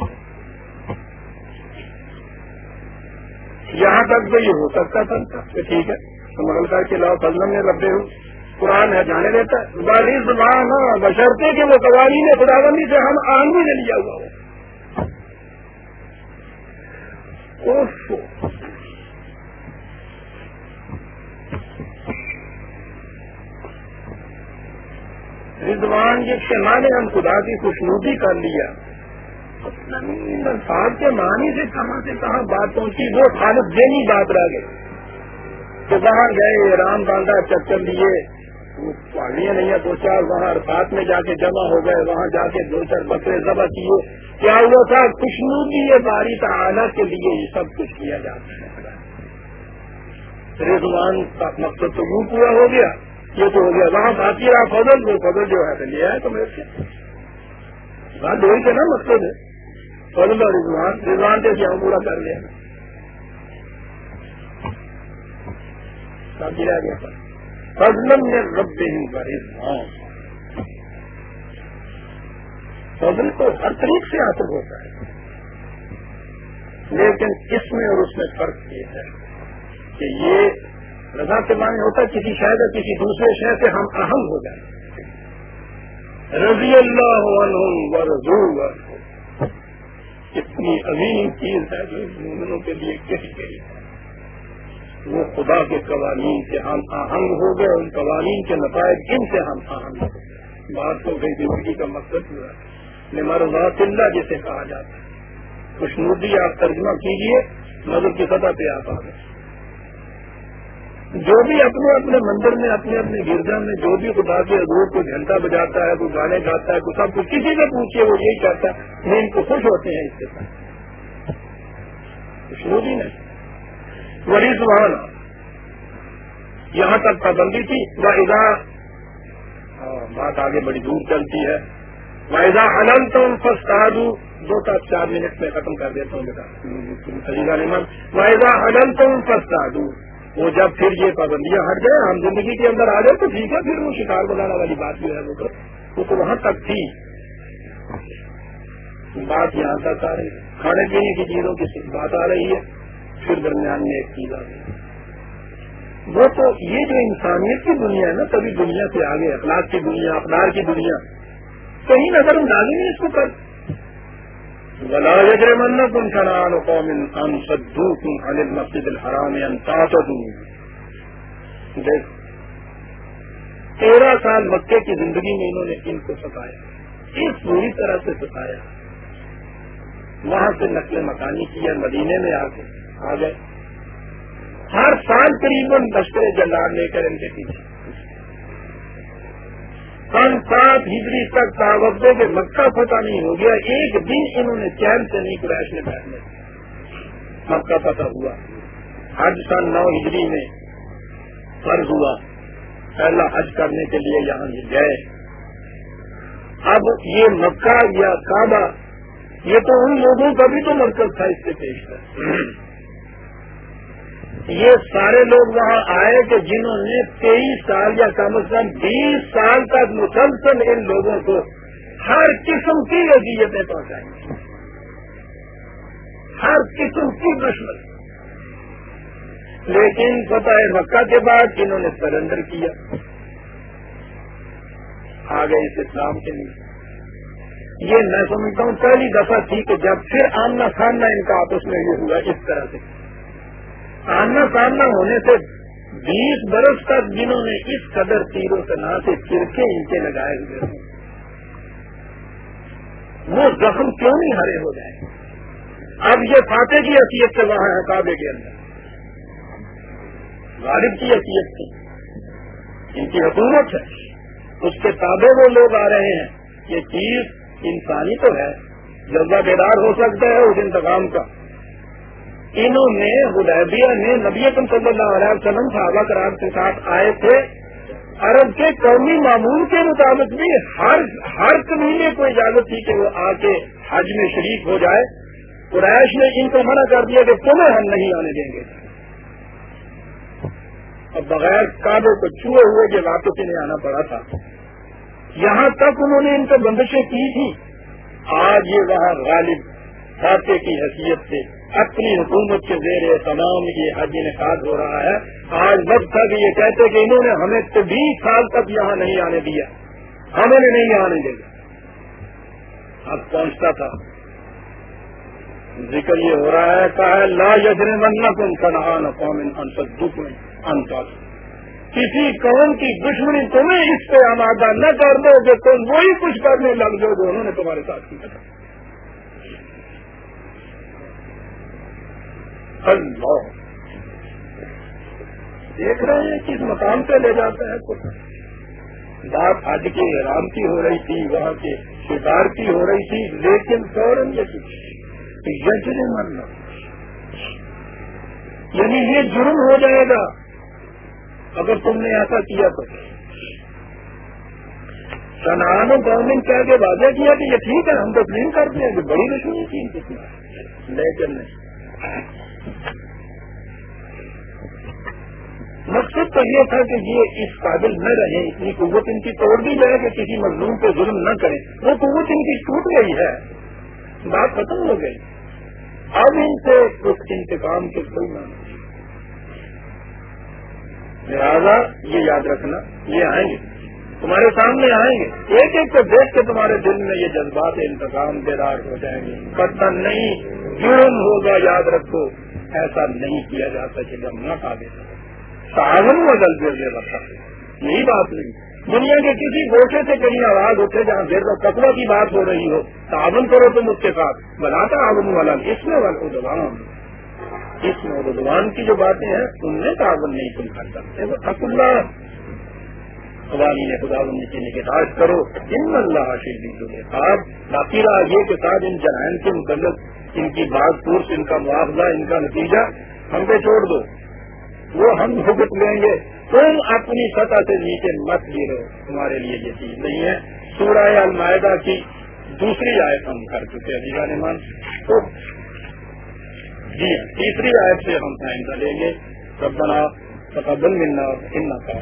یہاں تک تو یہ ہو سکتا تھا۔ کہ ٹھیک ہے۔ تو مغل کا کے لاؤ میں رکھتے ہوں قرآن ہے، جانے دیتا۔ ہے زبان بشرتے کہ وہ قوانین خدا بندی سے ہم آنگی نے لیا ہوا ہو۔ رضوان جس کے معنی ہم خدا کی خوشنودی کر لیا الفاظ کے معنی سے کہاں سے کہاں بات پہنچی وہ خالد دینی بات رہ گئی۔ تو وہاں گئے، رام باندھا، چکر لیے۔ پہاڑیاں نہیں دو چار وہاں ساتھ میں جا کے جمع ہو گئے، وہاں جا کے دو چار بکرے ذبح کیے۔ کیا ہوا تھا؟ خوشنودی باری تعالیٰ کے لیے یہ سب کچھ کیا جاتا ہے۔ رضوان کا مقصد تو یوں پورا ہو گیا۔ یہ تو ہو گیا۔ وہاں باقی رہا فضل، وہ فضل جو ہے لیا ہے تو میرے وہاں دو ہی نا مقصد ہے۔ فضل اور رضوان رضوان سے ہم پورا کر لیا۔ باقی رہ گیا فضل میں رب ہی پر فضل تو ہر طریق سے حاصل ہوتا ہے۔ لیکن اس میں اور اس میں فرق یہ ہے کہ یہ رضا کے معنی ہوتا ہے کسی شہر یا کسی دوسرے شہر سے ہم اہم ہو جائیں۔ رضی اللہ عنہ اتنی عظیم چیز ہے جو مومنوں کے لیے کہی گئی وہ خدا کے قوانین سے ہم آہنگ ہو گئے ان قوانین کے نتائج ان سے ہم آہنگ ہو گئے۔ بات تو گئی زندگی کا مقصد ہوا۔ ہے نمرات اللہ جسے کہا جاتا ہے۔ خوشنودی آپ ترجمہ کیجیے مدد کی سطح پہ آپ آ گئے جو بھی اپنے اپنے مندر میں، اپنے اپنے گرجا میں جو بھی خدا کے حضور کو گھنٹہ بجاتا ہے، کوئی گانے گاتا ہے، کوئی سب کچھ کسی سے پوچھے، وہ یہی چاہتا ہے ان کو خوش ہوتے ہیں اس کے ساتھ۔ خوشبو بھی نہیں۔ بڑی سبحان۔ یہاں تک پابندی تھی۔ واحدہ بات آگے بڑی دور چلتی ہے۔ واحدہ اننت فستا دو تا چار منٹ میں ختم کر دیتا ہوں بیٹا۔ واحدہ اننت فستا وہ جب پھر یہ پابندیاں ہٹ گئے، ہم زندگی کے اندر آ جائے تو ٹھیک ہے، پھر وہ شکار بنانے والی بات جو ہے وہ وہ تو وہاں تک تھی۔ بات یہاں تک آ رہی کھانے پینے کی چیزوں کی بات آ رہی ہے۔ پھر درمیان میں ایک چیز آ رہی ہے وہ تو یہ جو انسانیت کی دنیا ہے نا، کبھی دنیا سے آگے، اخلاق کی دنیا اخلاق کی دنیا، کہیں نظر اندازی نہیں اس کو کر ولا يجرمنكم شنآن قوم ان صدوكم عن المسجد الحرام ان تعتدوا. دیکھ، تیرہ سال مکے کی زندگی میں انہوں نے ان کو ستایا۔ اس پوری طرح سے ستایا۔ وہاں سے نقل مکانی کی ہے مدینے میں آ آ گئے۔ ہر سال قریب لشکر جلال لے کر ان کے پیچھے۔ سن سات ہجری تک تعوضے کے مکہ فتح نہیں ہو گیا، ایک دن انہوں نے چین سے نہیں کریش میں بیٹھنے مکہ فتح ہوا۔ حج سن نو ہجری میں فرض ہوا۔ پہلا حج کرنے کے لیے یہاں گئے۔ اب یہ مکہ یا کعبہ، یہ تو ان لوگوں کا بھی تو مرکز تھا اس سے پیش ہے یہ سارے لوگ وہاں آئے کہ جنہوں نے تیئیس سال یا کم از کم بیس سال تک مسلسل ان لوگوں کو ہر قسم کی اذیتیں پہنچائی۔ ہر قسم کی دشمن لیکن فتح مکہ کے بعد انہوں نے سرنڈر کیا، آ گئے اس اسلام کے لیے۔ یہ میں سمجھتا ہوں پہلی دفعہ تھی کہ جب پھر آمنا سامنا ان کا آپس میں یہ ہوا، اس طرح سے۔ آمنا سامنا ہونے سے بیس برس تک جنہوں نے اس قدر تیروں سے نہ سے چرکے ان کے لگائے ہوئے ہیں وہ زخم کیوں نہیں ہرے ہو جائے؟ اب یہ فاتح کی حیثیت سے وہاں ہے کعبے کے اندر۔ غالب کی حیثیت تھی ان کی حکومت ہے۔ اس کے تابے وہ لوگ آ رہے ہیں۔ یہ چیز انسانی تو ہے۔ جذبہ بیدار ہو سکتا ہے اس انتظام کا۔ انہوں نے حدیبیہ میں نبی صلی اللہ علیہ وسلم صحابہ کرام کے ساتھ آئے تھے۔ عرب کے قومی معمول کے مطابق بھی ہر ہر قبیلے کو اجازت تھی کہ وہ آ کے حج میں شریک ہو جائے۔ قریش نے ان کو منع کر دیا کہ تمہیں ہم نہیں آنے دیں گے۔ اب بغیر کابے کو چوہے ہوئے کہ واپس انہیں آنا پڑا تھا۔ یہاں تک انہوں نے ان کو بندشیں کی تھی آج یہ وہاں غالب فاتح کی حیثیت سے اپنی حکومت کے زیر تمام یہ حج انعقاد ہو رہا ہے۔ آج وقت تھا کہ یہ کہتے کہ انہوں نے ہمیں تو بیس سال تک یہاں نہیں آنے دیا۔ ہمیں نہیں آنے دیا۔ اب پہنچتا تھا۔ ذکر یہ ہو رہا ہے، کہا لا یجر من کن کنہان قوم دکھ میں انتا کسی قوم کی دشمنی تمہیں اس پہ آمادہ نہ کر دو کہ تم وہی کچھ کرنے لگ جاؤ جو انہوں نے تمہارے ساتھ کیا اللہ۔ دیکھ رہے ہیں کس مقام پہ لے جاتا ہے کچھ بات حج کے حرام کی ہو رہی تھی، وہاں کے شکار کی ہو رہی تھی، لیکن فوراً یہ مرنا یعنی یہ جرم ہو جائے گا۔ اگر تم نے ایسا کیا تو۔ سنان گورنمنٹ کہہ کے واضح کیا کہ یہ ٹھیک ہے، ہم تو کلین کرتے ہیں کہ بڑی رشوی تھی۔ لیکن نہیں۔ مقصد تو یہ تھا کہ یہ اس قابل نہ رہے، اتنی قوت ان کی توڑ دی جائے کہ کسی مظلوم پہ ظلم نہ کریں وہ قوت ان کی ٹوٹ گئی ہے۔ بات ختم ہو گئی۔ اب ان سے کچھ انتقام کے کوئی نہ لہٰذا یہ یاد رکھنا، یہ آئیں گے۔ تمہارے سامنے آئیں گے۔ ایک ایک کو دیکھ کے تمہارے دل میں یہ جذبات انتظام بیدار ہو جائیں گے۔ پتہ نہیں، جرم ہوگا، یاد رکھو، ایسا نہیں کیا جاتا کہ جب نہ کھا دیتا تعاون بدل دے بتا یہی بات نہیں دنیا کے کسی گوشے سے کہیں آواز اٹھے جہاں دیر کا کپڑوں کی بات ہو رہی ہو، تعاون کرو تم اس کے ساتھ۔ بناتا تعاون والا اس میں ادوان اس میں ادوان کی جو باتیں ہیں ان میں تعاون نہیں تم کر سکتے۔ وہ حق اللہ قوانی نے خدا نیچے کرو۔ ان اللہ شیری آپ باقی یہ کے ساتھ ان جرائم کے متعلق، ان کی بات پورس، ان کا معاوضہ ان کا نتیجہ ہم پہ چھوڑ دو۔ وہ ہم بھگت لیں گے۔ تم اپنی سطح سے نیچے مت گرو۔ تمہارے لیے یہ چیز نہیں ہے۔ سورہ المائدہ کی دوسری آیت ہم کر چکے ابھی جانے مان تو جی تیسری آیت سے ہم فائدہ لیں گے۔ سب بنا تقبل ملنا ان کا